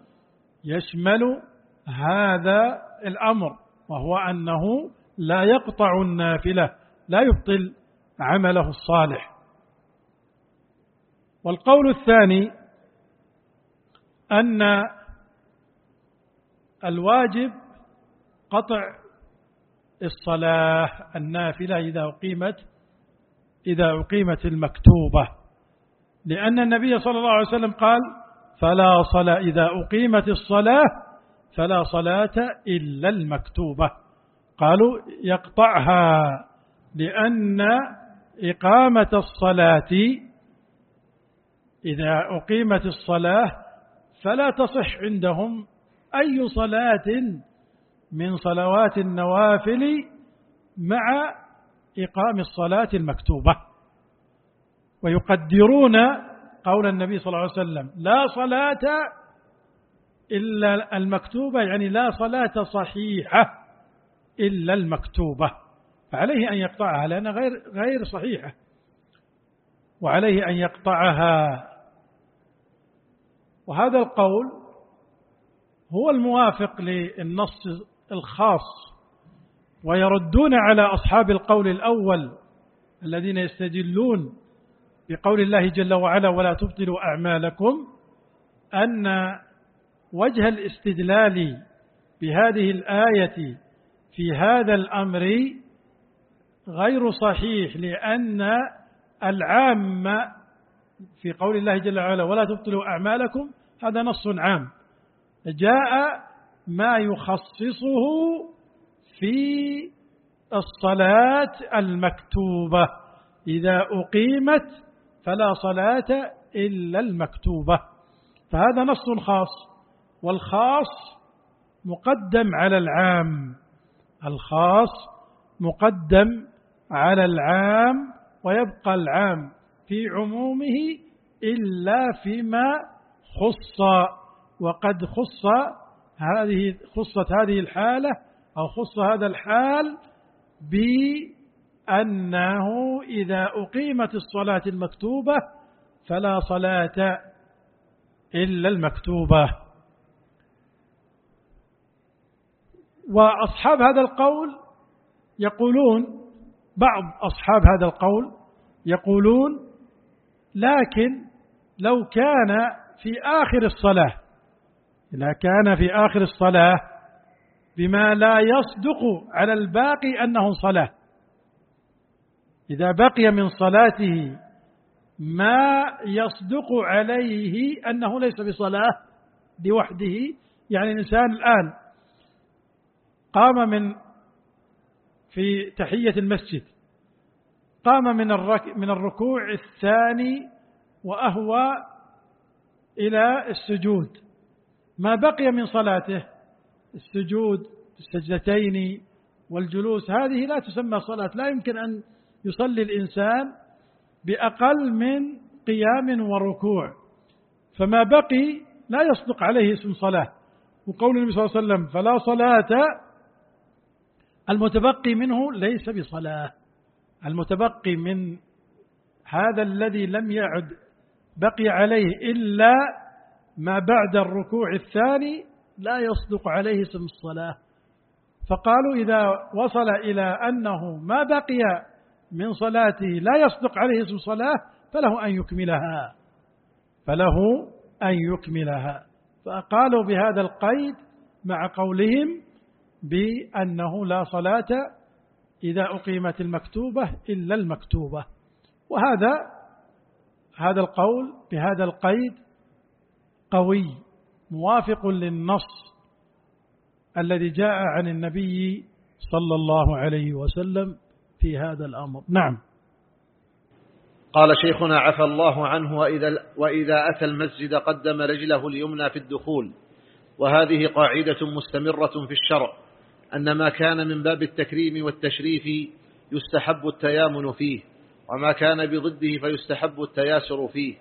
يشمل هذا الأمر وهو أنه لا يقطع النافلة لا يبطل عمله الصالح والقول الثاني أن الواجب قطع الصلاة النافلة إذا أقيمت إذا أقيمت المكتوبة. لأن النبي صلى الله عليه وسلم قال فلا صلاة إذا أقيمت الصلاة فلا صلاة إلا المكتوبة. قالوا يقطعها لأن إقامة الصلاة إذا أقيمت الصلاة فلا تصح عندهم أي صلاة من صلوات النوافل مع إقام الصلاة المكتوبة. ويقدرون قول النبي صلى الله عليه وسلم لا صلاة إلا المكتوبة يعني لا صلاة صحيحة إلا المكتوبة. فعليه أن يقطعها لأنها غير, غير صحيحة. وعليه أن يقطعها. وهذا القول هو الموافق للنص الخاص ويردون على أصحاب القول الأول الذين يستدلون بقول الله جل وعلا ولا تبطلوا أعمالكم أن وجه الاستدلال بهذه الآية في هذا الأمر غير صحيح لأن العام في قول الله جل وعلا ولا تبطلوا أعمالكم هذا نص عام. جاء ما يخصصه في الصلاة المكتوبة. إذا أقيمت فلا صلاة إلا المكتوبة. فهذا نص خاص والخاص مقدم على العام. الخاص مقدم على العام ويبقى العام في عمومه إلا فيما خص. وقد خص هذه خصت هذه الحالة أو خص هذا الحال بأنه إذا أقيمت الصلاة المكتوبة فلا صلاة إلا المكتوبة. وأصحاب هذا القول يقولون بعض أصحاب هذا القول يقولون لكن لو كان في آخر الصلاة إذا كان في آخر الصلاة بما لا يصدق على الباقي أنه صلاة. إذا بقي من صلاته ما يصدق عليه أنه ليس بصلاة لوحده يعني الإنسان الآن قام من في تحية المسجد قام من من الركوع الثاني وأهوى إلى السجود. ما بقي من صلاته؟ السجود السجدتين والجلوس. هذه لا تسمى صلاة. لا يمكن أن يصلي الإنسان بأقل من قيام وركوع. فما بقي لا يصدق عليه اسم صلاة. وقول النبي صلى الله عليه وسلم فلا صلاة. المتبقي منه ليس بصلاة. المتبقي من هذا الذي لم يعد بقي عليه إلا ما بعد الركوع الثاني لا يصدق عليه اسم الصلاة. فقالوا إذا وصل إلى أنه ما بقي من صلاته لا يصدق عليه اسم صلاة فله أن يكملها. فله أن يكملها. فقالوا بهذا القيد مع قولهم بأنه لا صلاة إذا أقيمت المكتوبة إلا المكتوبة. وهذا هذا القول بهذا القيد قوي موافق للنص الذي جاء عن النبي صلى الله عليه وسلم في هذا الأمر. نعم. قال شيخنا عفى الله عنه وإذا, وإذا أتى المسجد قدم رجله اليمنى في الدخول. وهذه قاعدة مستمرة في الشرع أن ما كان من باب التكريم والتشريف يستحب التيامن فيه وما كان بضده فيستحب التياسر فيه.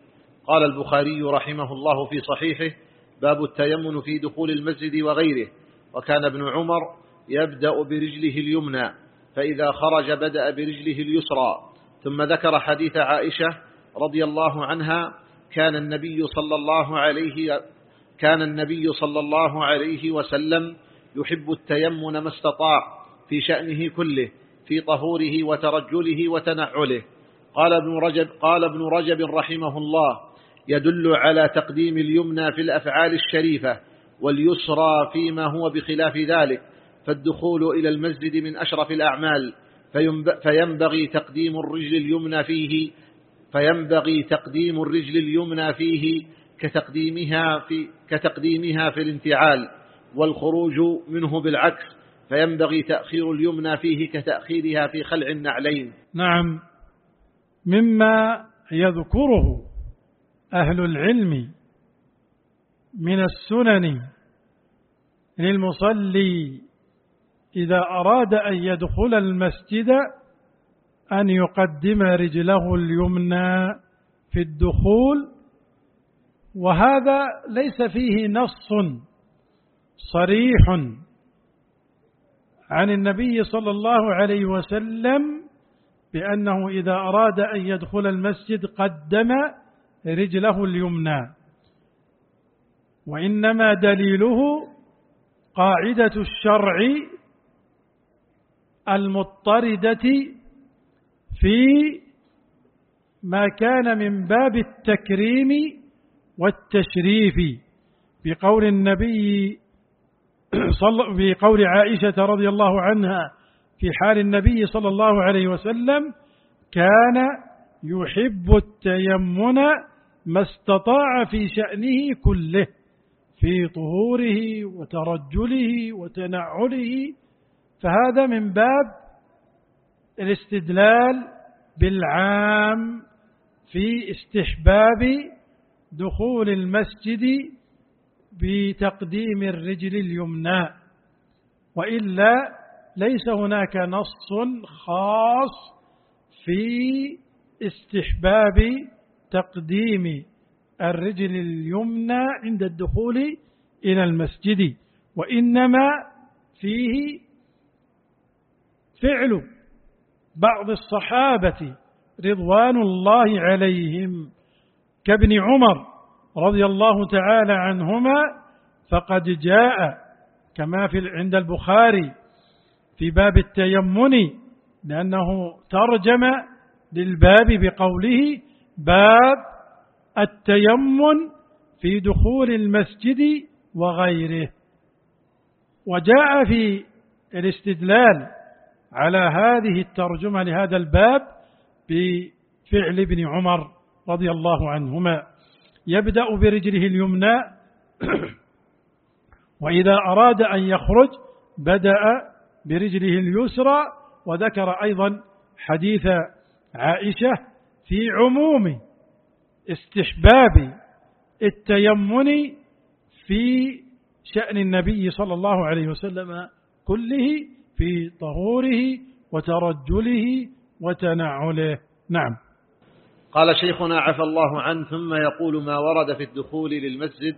قال البخاري رحمه الله في صحيحه باب التيمن في دخول المسجد وغيره. وكان ابن عمر يبدأ برجله اليمنى فإذا خرج بدأ برجله اليسرى. ثم ذكر حديث عائشة رضي الله عنها كان النبي صلى الله عليه كان النبي صلى الله عليه وسلم يحب التيمن ما استطاع في شأنه كله في طهوره وترجله وتنعله. قال ابن رجب قال ابن رجب رحمه الله يدل على تقديم اليمنى في الأفعال الشريفة واليسرى فيما هو بخلاف ذلك فالدخول إلى المسجد من أشرف الأعمال فينبغي تقديم الرجل اليمنى فيه فينبغي تقديم الرجل اليمنى فيه كتقديمها في كتقديمها في الانتعال والخروج منه بالعكس فينبغي تأخير اليمنى فيه كتأخيرها في خلع النعلين. نعم مما يذكره أهل العلم من السنن للمصلي إذا أراد أن يدخل المسجد أن يقدم رجله اليمنى في الدخول وهذا ليس فيه نص صريح عن النبي صلى الله عليه وسلم بأنه إذا أراد أن يدخل المسجد قدم رجله اليمنى. وإنما دليله قاعدة الشرع المضطردة في ما كان من باب التكريم والتشريف. بقول النبي صلى بقول عائشة رضي الله عنها في حال النبي صلى الله عليه وسلم كان يحب التيمن ما استطاع في شأنه كله في طهوره وترجله وتنعله. فهذا من باب الاستدلال بالعام في استحباب دخول المسجد بتقديم الرجل اليمنى. وإلا ليس هناك نص خاص في استحباب تقديم الرجل اليمنى عند الدخول إلى المسجد وإنما فيه فعل بعض الصحابة رضوان الله عليهم كابن عمر رضي الله تعالى عنهما فقد جاء كما في عند البخاري في باب التيمن لأنه ترجم للباب بقوله باب التيمن في دخول المسجد وغيره. وجاء في الاستدلال على هذه الترجمة لهذا الباب بفعل ابن عمر رضي الله عنهما. يبدأ برجله اليمنى. وإذا أراد أن يخرج بدأ برجله اليسرى. وذكر أيضا حديث عائشة في عموم استحباب التيمن في شأن النبي صلى الله عليه وسلم كله في طهوره وترجله وتنعله. نعم. قال شيخنا عفى الله عنه ثم يقول ما ورد في الدخول للمسجد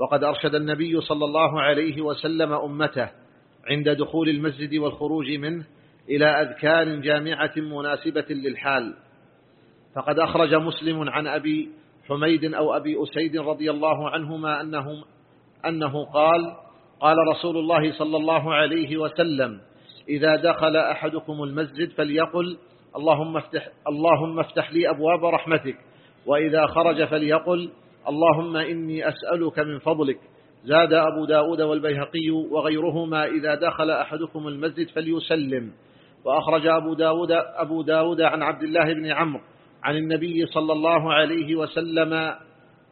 وقد أرشد النبي صلى الله عليه وسلم أمته عند دخول المسجد والخروج منه إلى أذكار جامعة مناسبة للحال. فقد أخرج مسلم عن أبي حميد أو أبي أسيد رضي الله عنهما أنه, أنه قال قال رسول الله صلى الله عليه وسلم إذا دخل أحدكم المسجد فليقل اللهم افتح, اللهم افتح لي أبواب رحمتك. وإذا خرج فليقل اللهم إني أسألك من فضلك. زاد أبو داود والبيهقي وغيرهما إذا دخل أحدكم المسجد فليسلم. وأخرج أبو داود, أبو داود عن عبد الله بن عمرو عن النبي صلى الله عليه وسلم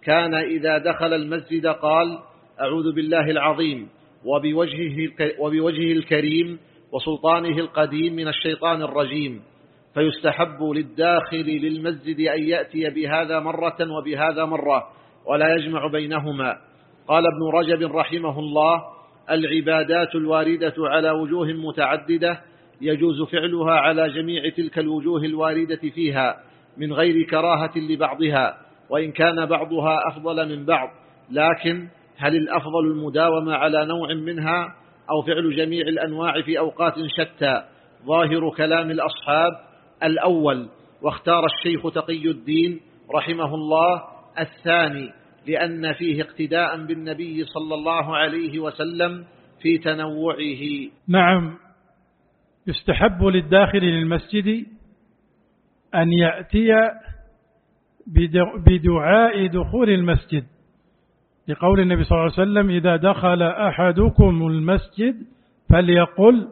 كان إذا دخل المسجد قال أعوذ بالله العظيم وبوجهه, وبوجهه الكريم وسلطانه القديم من الشيطان الرجيم. فيستحب للداخل للمسجد أن يأتي بهذا مرة وبهذا مرة ولا يجمع بينهما. قال ابن رجب رحمه الله العبادات الواردة على وجوه متعددة يجوز فعلها على جميع تلك الوجوه الواردة فيها. من غير كراهة لبعضها وإن كان بعضها أفضل من بعض. لكن هل الأفضل المداومة على نوع منها أو فعل جميع الأنواع في أوقات شتى؟ ظاهر كلام الأصحاب الأول واختار الشيخ تقي الدين رحمه الله الثاني لأن فيه اقتداء بالنبي صلى الله عليه وسلم في تنوعه. نعم يستحب للداخل للمسجد أن يأتي بدعاء دخول المسجد. لقول النبي صلى الله عليه وسلم إذا دخل أحدكم المسجد فليقل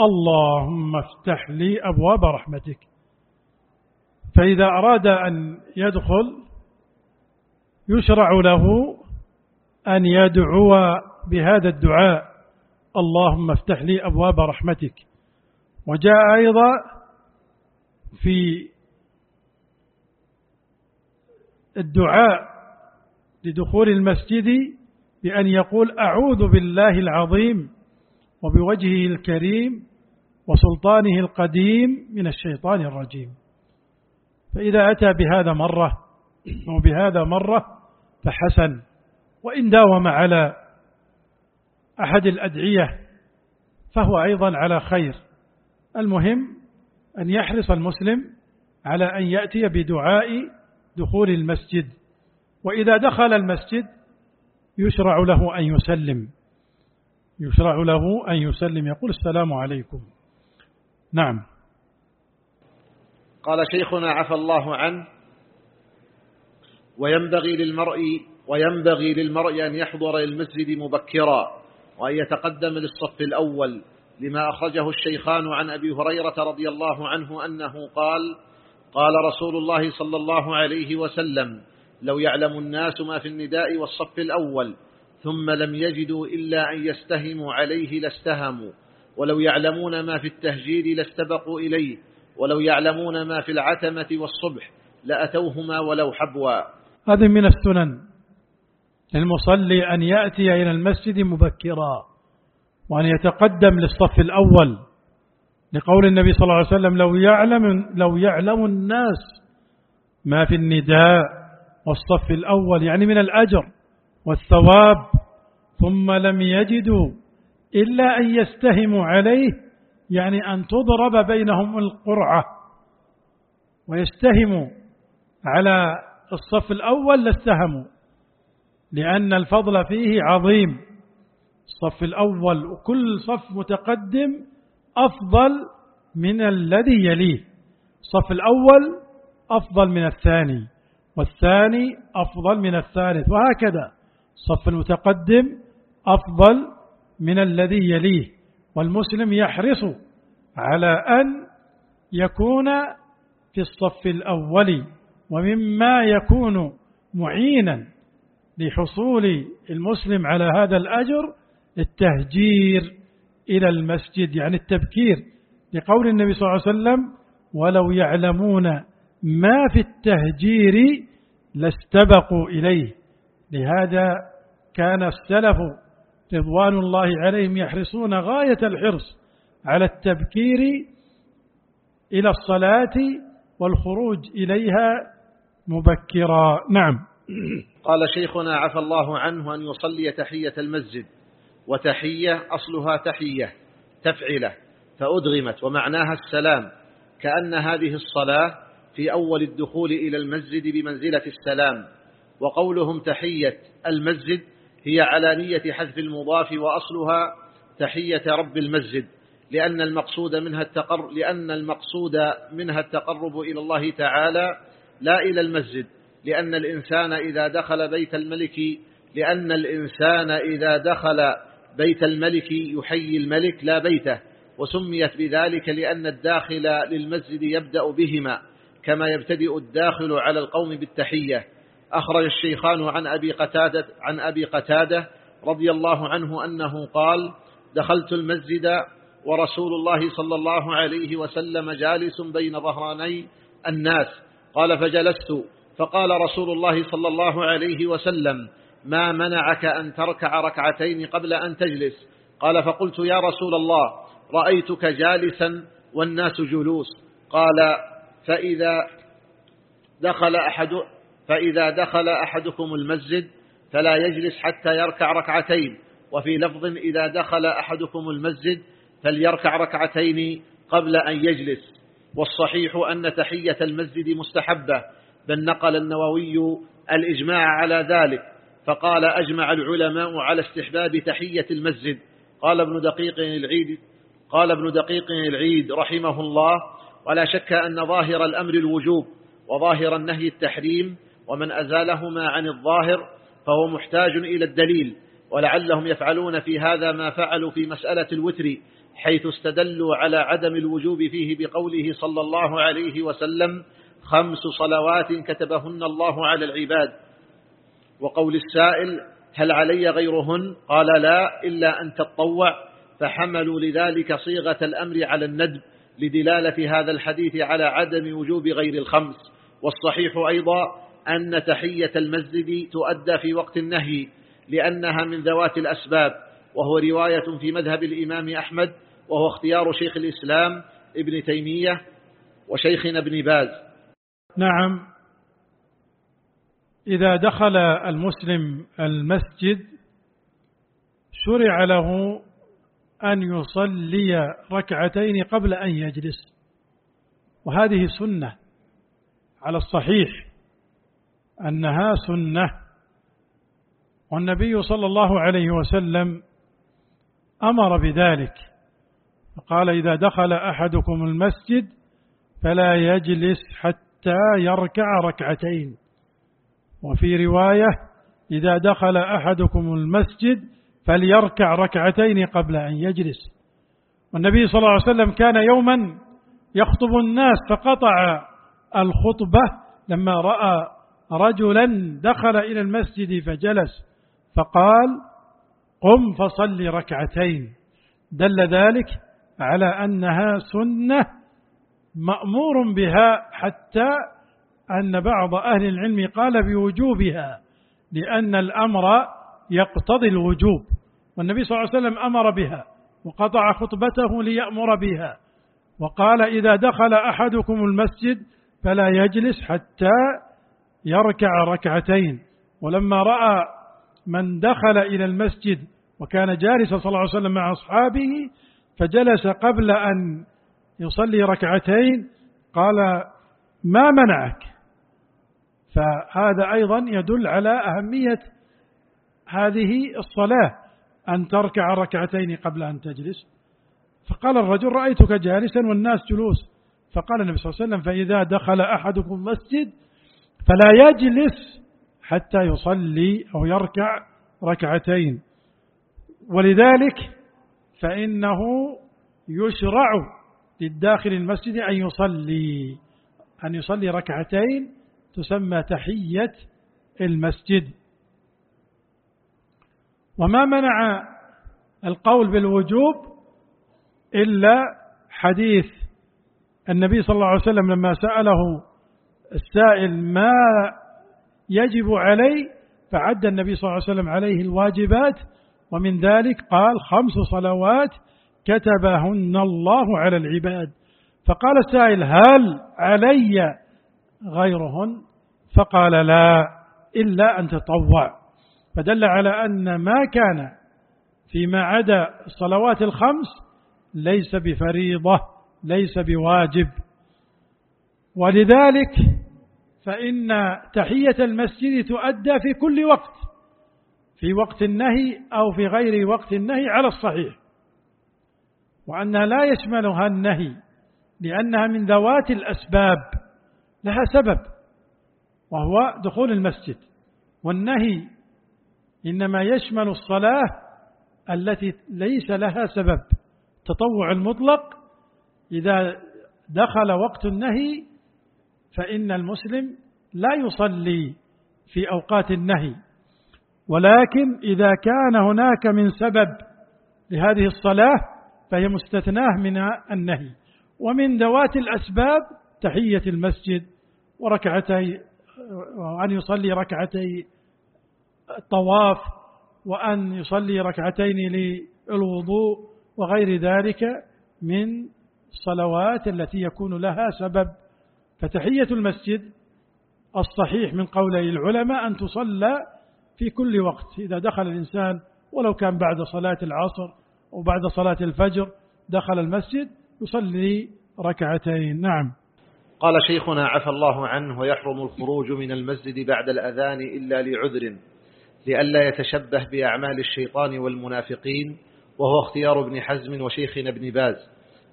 اللهم افتح لي أبواب رحمتك. فإذا أراد أن يدخل يشرع له أن يدعو بهذا الدعاء اللهم افتح لي أبواب رحمتك. وجاء أيضا في الدعاء لدخول المسجد بأن يقول أعوذ بالله العظيم وبوجهه الكريم وسلطانه القديم من الشيطان الرجيم. فإذا أتى بهذا مرة وبهذا مرة فحسن. وإن داوم على أحد الأدعية فهو أيضا على خير. المهم أن يحرص المسلم على أن يأتي بدعاء دخول المسجد وإذا دخل المسجد يشرع له أن يسلم يشرع له أن يسلم. يقول السلام عليكم. نعم. قال شيخنا عفى الله عنه وينبغي للمرء وينبغي للمرء أن يحضر المسجد مبكرا وأن يتقدم للصف الأول لما أخرجه الشيخان عن أبي هريرة رضي الله عنه أنه قال قال رسول الله صلى الله عليه وسلم لو يعلم الناس ما في النداء والصف الأول ثم لم يجدوا إلا أن يستهموا عليه لاستهموا ولو يعلمون ما في التهجير لاستبقوا إليه ولو يعلمون ما في العتمة والصبح لأتوهما ولو حبوا. هذه من السنن. للمصلي أن يأتي إلى المسجد مبكرا وأن يتقدم للصف الأول. لقول النبي صلى الله عليه وسلم لو يعلم, لو يعلم الناس ما في النداء والصف الأول يعني من الأجر والثواب ثم لم يجدوا إلا أن يستهموا عليه يعني أن تضرب بينهم القرعة. ويستهموا على الصف الأول لاستهموا لأن الفضل فيه عظيم. الصف الأول وكل صف متقدم أفضل من الذي يليه. الصف الأول أفضل من الثاني والثاني أفضل من الثالث وهكذا. الصف المتقدم أفضل من الذي يليه. والمسلم يحرص على أن يكون في الصف الأول ومما يكون معينا لحصول المسلم على هذا الأجر التهجير. إلى المسجد يعني التبكير لقول النبي صلى الله عليه وسلم ولو يعلمون ما في التهجير لاستبقوا إليه. لهذا كان السلف رضوان الله عليهم يحرصون غاية الحرص على التبكير إلى الصلاة والخروج إليها مبكرا. نعم. قال شيخنا عفى الله عنه أن يصلي تحية المسجد. وتحية أصلها تحية تفعلة فأدغمت ومعناها السلام. كأن هذه الصلاة في أول الدخول إلى المسجد بمنزلة السلام. وقولهم تحية المسجد هي على نية حذف المضاف وأصلها تحية رب المسجد. لأن المقصود منها التقر لأن المقصود منها التقرب إلى الله تعالى لا إلى المسجد. لأن الإنسان إذا دخل بيت الملك لأن الإنسان إذا دخل بيت الملك يحيي الملك لا بيته وسميت بذلك لأن الداخل للمسجد يبدأ بهما كما يبتدئ الداخل على القوم بالتحية. أخرج الشيخان عن أبي قتادة, عن أبي قتادة رضي الله عنه أنه قال دخلت المسجد ورسول الله صلى الله عليه وسلم جالس بين ظهراني الناس قال فجلست فقال رسول الله صلى الله عليه وسلم ما منعك أن تركع ركعتين قبل أن تجلس؟ قال فقلت يا رسول الله رأيتك جالسا والناس جلوس. قال فإذا دخل أحد فإذا دخل أحدكم المسجد فلا يجلس حتى يركع ركعتين. وفي لفظ إذا دخل أحدكم المسجد فليركع ركعتين قبل أن يجلس. والصحيح أن تحية المسجد مستحبة بل نقل النووي الإجماع على ذلك. فقال أجمع العلماء على استحباب تحية المسجد. قال ابن دقيق العيد قال ابن دقيق العيد رحمه الله ولا شك أن ظاهر الأمر الوجوب وظاهر النهي التحريم ومن أزالهما عن الظاهر فهو محتاج إلى الدليل ولعلهم يفعلون في هذا ما فعلوا في مسألة الوتر حيث استدلوا على عدم الوجوب فيه بقوله صلى الله عليه وسلم خمس صلوات كتبهن الله على العباد. وقول السائل هل علي غيرهن؟ قال لا إلا أن تطوع. فحملوا لذلك صيغة الأمر على الندب لدلالة هذا الحديث على عدم وجوب غير الخمس. والصحيح أيضا أن تحية المسجد تؤدى في وقت النهي لأنها من ذوات الأسباب وهو رواية في مذهب الإمام أحمد وهو اختيار شيخ الإسلام ابن تيمية وشيخنا ابن باز. نعم. إذا دخل المسلم المسجد شرع له أن يصلي ركعتين قبل أن يجلس. وهذه سنة على الصحيح أنها سنة والنبي صلى الله عليه وسلم أمر بذلك. فقال إذا دخل أحدكم المسجد فلا يجلس حتى يركع ركعتين. وفي رواية إذا دخل أحدكم المسجد فليركع ركعتين قبل أن يجلس. والنبي صلى الله عليه وسلم كان يوما يخطب الناس فقطع الخطبة لما رأى رجلا دخل إلى المسجد فجلس فقال قم فصل ركعتين. دل ذلك على أنها سنة مأمور بها حتى أن بعض أهل العلم قال بوجوبها لأن الأمر يقتضي الوجوب والنبي صلى الله عليه وسلم أمر بها وقطع خطبته ليأمر بها وقال إذا دخل أحدكم المسجد فلا يجلس حتى يركع ركعتين ولما رأى من دخل إلى المسجد وكان جالسا صلى الله عليه وسلم مع أصحابه فجلس قبل أن يصلي ركعتين قال ما منعك؟ فهذا أيضا يدل على أهمية هذه الصلاة أن تركع ركعتين قبل أن تجلس. فقال الرجل رأيتك جالسا والناس جلوس. فقال النبي صلى الله عليه وسلم فإذا دخل أحدكم المسجد فلا يجلس حتى يصلي أو يركع ركعتين. ولذلك فإنه يشرع للداخل المسجد أن يصلي أن يصلي ركعتين تسمى تحية المسجد. وما منع القول بالوجوب إلا حديث النبي صلى الله عليه وسلم لما سأله السائل ما يجب عليه فعد النبي صلى الله عليه وسلم عليه الواجبات ومن ذلك قال خمس صلوات كتبهن الله على العباد. فقال السائل هل علي غيرهن فقال لا إلا أن تطوع. فدل على أن ما كان فيما عدا الصلوات الخمس ليس بفريضة ليس بواجب. ولذلك فإن تحية المسجد تؤدى في كل وقت في وقت النهي أو في غير وقت النهي على الصحيح. وأنها لا يشملها النهي لأنها من ذوات الأسباب. لها سبب وهو دخول المسجد. والنهي إنما يشمل الصلاة التي ليس لها سبب. تطوع المطلق إذا دخل وقت النهي فإن المسلم لا يصلي في أوقات النهي. ولكن إذا كان هناك من سبب لهذه الصلاة فهي مستثناة من النهي. ومن ذوات الأسباب تحية المسجد وركعتي وأن يصلي ركعتي الطواف وأن يصلي ركعتين للوضوء وغير ذلك من الصلوات التي يكون لها سبب. فتحية المسجد الصحيح من قولي العلماء أن تصلى في كل وقت إذا دخل الإنسان ولو كان بعد صلاة العصر أو بعد صلاة الفجر دخل المسجد يصلي ركعتين. نعم. قال شيخنا عفى الله عنه ويحرم الخروج من المسجد بعد الأذان إلا لعذر لئلا يتشبه بأعمال الشيطان والمنافقين وهو اختيار ابن حزم وشيخنا ابن باز.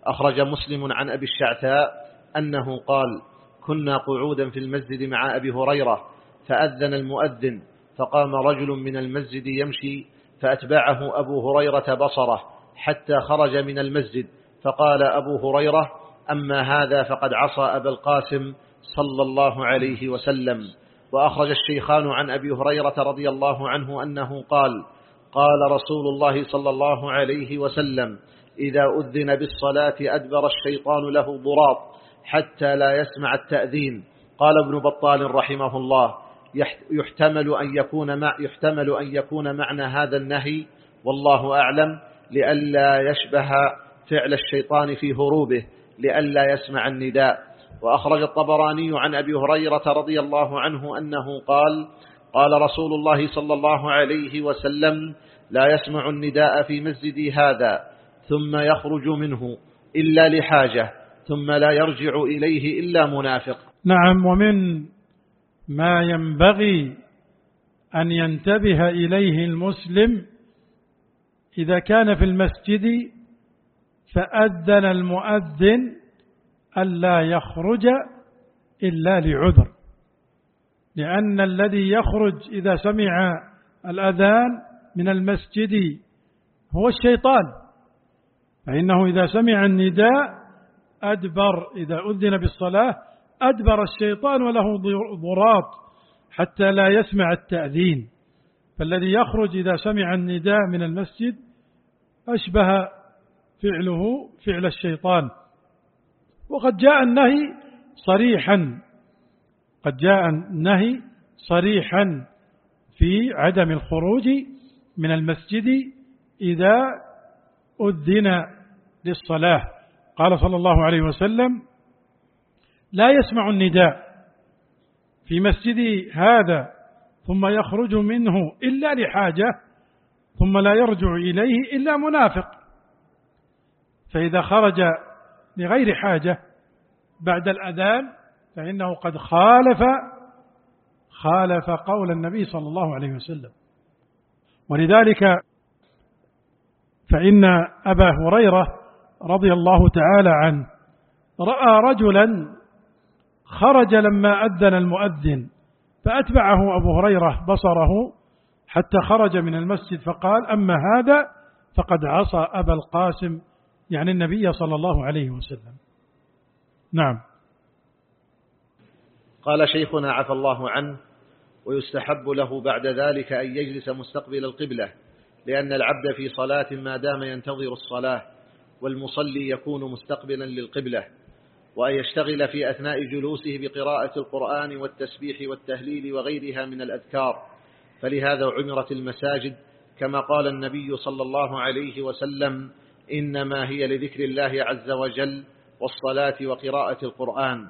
أخرج مسلم عن أبي الشعثاء أنه قال كنا قعودا في المسجد مع أبي هريرة فأذن المؤذن فقام رجل من المسجد يمشي فأتبعه أبو هريرة بصره حتى خرج من المسجد فقال أبو هريرة أما هذا فقد عصى أبا القاسم صلى الله عليه وسلم. وأخرج الشيخان عن أبي هريرة رضي الله عنه أنه قال قال رسول الله صلى الله عليه وسلم إذا أذن بالصلاة أدبر الشيطان له ضراط حتى لا يسمع التأذين. قال ابن بطال رحمه الله يحتمل أن يكون مع يحتمل أن يكون معنى هذا النهي والله أعلم لئلا يشبه فعل الشيطان في هروبه. لئلا يسمع النداء. وأخرج الطبراني عن أبي هريرة رضي الله عنه أنه قال قال رسول الله صلى الله عليه وسلم لا يسمع النداء في مسجدي هذا ثم يخرج منه إلا لحاجة ثم لا يرجع إليه إلا منافق. نعم ومن ما ينبغي أن ينتبه إليه المسلم إذا كان في المسجد فأذن المؤذن ألا يخرج إلا لعذر. لأن الذي يخرج إذا سمع الأذان من المسجد هو الشيطان. فإنه إذا سمع النداء أدبر إذا أذن بالصلاة أدبر الشيطان وله ضراط حتى لا يسمع التأذين. فالذي يخرج إذا سمع النداء من المسجد أشبه فعله فعل الشيطان. وقد جاء النهي صريحا. قد جاء النهي صريحا في عدم الخروج من المسجد إذا أذن للصلاة. قال صلى الله عليه وسلم لا يسمع النداء في مسجد هذا ثم يخرج منه إلا لحاجة ثم لا يرجع إليه إلا منافق. فإذا خرج لغير حاجة بعد الأذان فإنه قد خالف خالف قول النبي صلى الله عليه وسلم. ولذلك فإن أبا هريرة رضي الله تعالى عنه رأى رجلا خرج لما أذن المؤذن فأتبعه أبو هريرة بصره حتى خرج من المسجد فقال أما هذا فقد عصى أبا القاسم يعني النبي صلى الله عليه وسلم. نعم. قال شيخنا عفى الله عنه ويستحب له بعد ذلك أن يجلس مستقبل القبلة لأن العبد في صلاة ما دام ينتظر الصلاة والمصلي يكون مستقبلا للقبلة وأن يشتغل في أثناء جلوسه بقراءة القرآن والتسبيح والتهليل وغيرها من الأذكار. فلهذا عمرت المساجد كما قال النبي صلى الله عليه وسلم إنما هي لذكر الله عز وجل والصلاة وقراءة القرآن.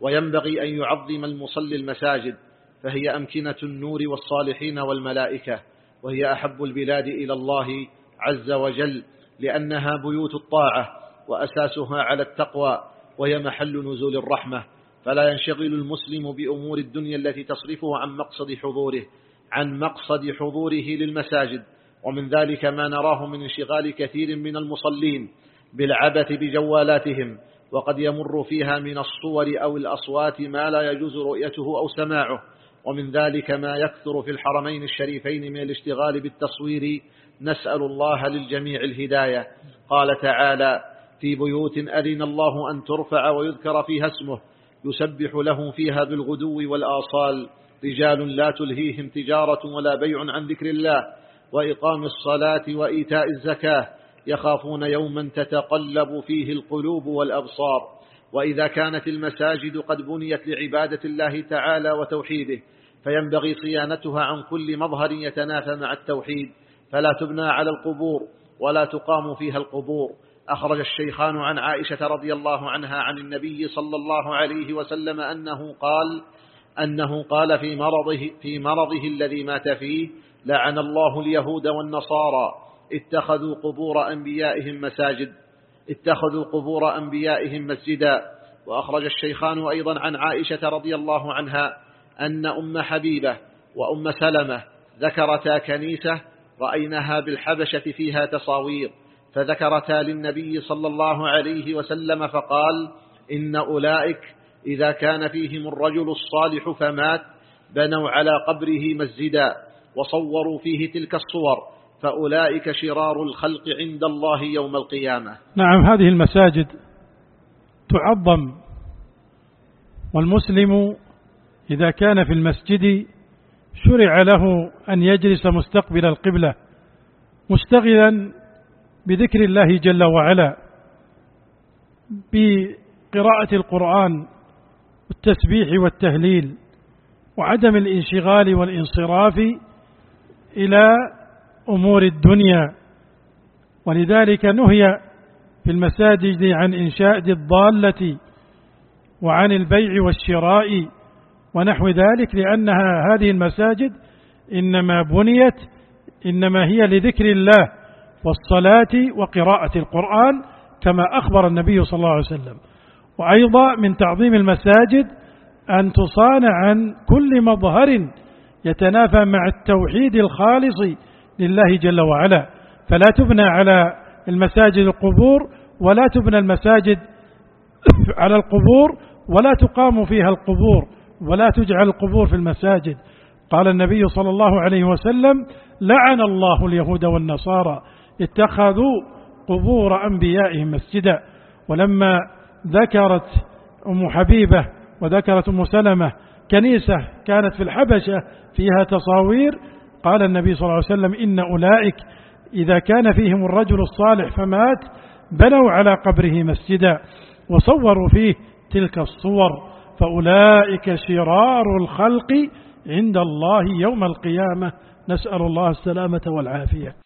وينبغي أن يعظم المصلي المساجد فهي أمكنة النور والصالحين والملائكة وهي أحب البلاد إلى الله عز وجل لأنها بيوت الطاعة وأساسها على التقوى وهي محل نزول الرحمة. فلا ينشغل المسلم بأمور الدنيا التي تصرفه عن مقصد حضوره عن مقصد حضوره للمساجد. ومن ذلك ما نراه من انشغال كثير من المصلين بالعبث بجوالاتهم وقد يمر فيها من الصور أو الأصوات ما لا يجوز رؤيته أو سماعه ومن ذلك ما يكثر في الحرمين الشريفين من الاشتغال بالتصوير نسأل الله للجميع الهداية. قال تعالى في بيوت أذن الله أن ترفع ويذكر فيها اسمه يسبح له فيها بالغدو والآصال رجال لا تلهيهم تجارة ولا بيع عن ذكر الله وإقام الصلاة وإيتاء الزكاة يخافون يوما تتقلب فيه القلوب والأبصار. وإذا كانت المساجد قد بنيت لعبادة الله تعالى وتوحيده فينبغي صيانتها عن كل مظهر يتنافى مع التوحيد. فلا تبنى على القبور ولا تقام فيها القبور. أخرج الشيخان عن عائشة رضي الله عنها عن النبي صلى الله عليه وسلم أنه قال أنه قال في مرضه, في مرضه الذي مات فيه لعن الله اليهود والنصارى. اتخذوا قبور أنبيائهم مساجد. اتخذوا قبور أنبيائهم مسجدا. وأخرج الشيخان أيضا عن عائشة رضي الله عنها أن أم حبيبة وأم سلمة ذكرتا كنيسة رأيناها بالحبشة فيها تصاوير فذكرتا للنبي صلى الله عليه وسلم فقال إن أولئك إذا كان فيهم الرجل الصالح فمات بنوا على قبره مسجدا. وصوروا فيه تلك الصور فأولئك شرار الخلق عند الله يوم القيامة. نعم هذه المساجد تعظم والمسلم إذا كان في المسجد شرع له أن يجلس مستقبل القبلة مشتغلا بذكر الله جل وعلا بقراءة القرآن والتسبيح والتهليل وعدم الانشغال والانصراف إلى أمور الدنيا. ولذلك نهي في المساجد عن إنشاء الضالة وعن البيع والشراء ونحو ذلك لأنها هذه المساجد إنما بنيت إنما هي لذكر الله والصلاة وقراءة القرآن كما أخبر النبي صلى الله عليه وسلم. وأيضا من تعظيم المساجد أن تصان عن كل مظهر يتنافى مع التوحيد الخالص لله جل وعلا. فلا تبنى على المساجد القبور ولا تبنى المساجد على القبور ولا تقام فيها القبور ولا تجعل القبور في المساجد. قال النبي صلى الله عليه وسلم لعن الله اليهود والنصارى اتخذوا قبور أنبيائهم مسجدا. ولما ذكرت أم حبيبة وذكرت أم سلمة كنيسة كانت في الحبشة فيها تصاوير قال النبي صلى الله عليه وسلم إن أولئك إذا كان فيهم الرجل الصالح فمات بنوا على قبره مسجدا وصوروا فيه تلك الصور فأولئك شرار الخلق عند الله يوم القيامة. نسأل الله السلامة والعافية.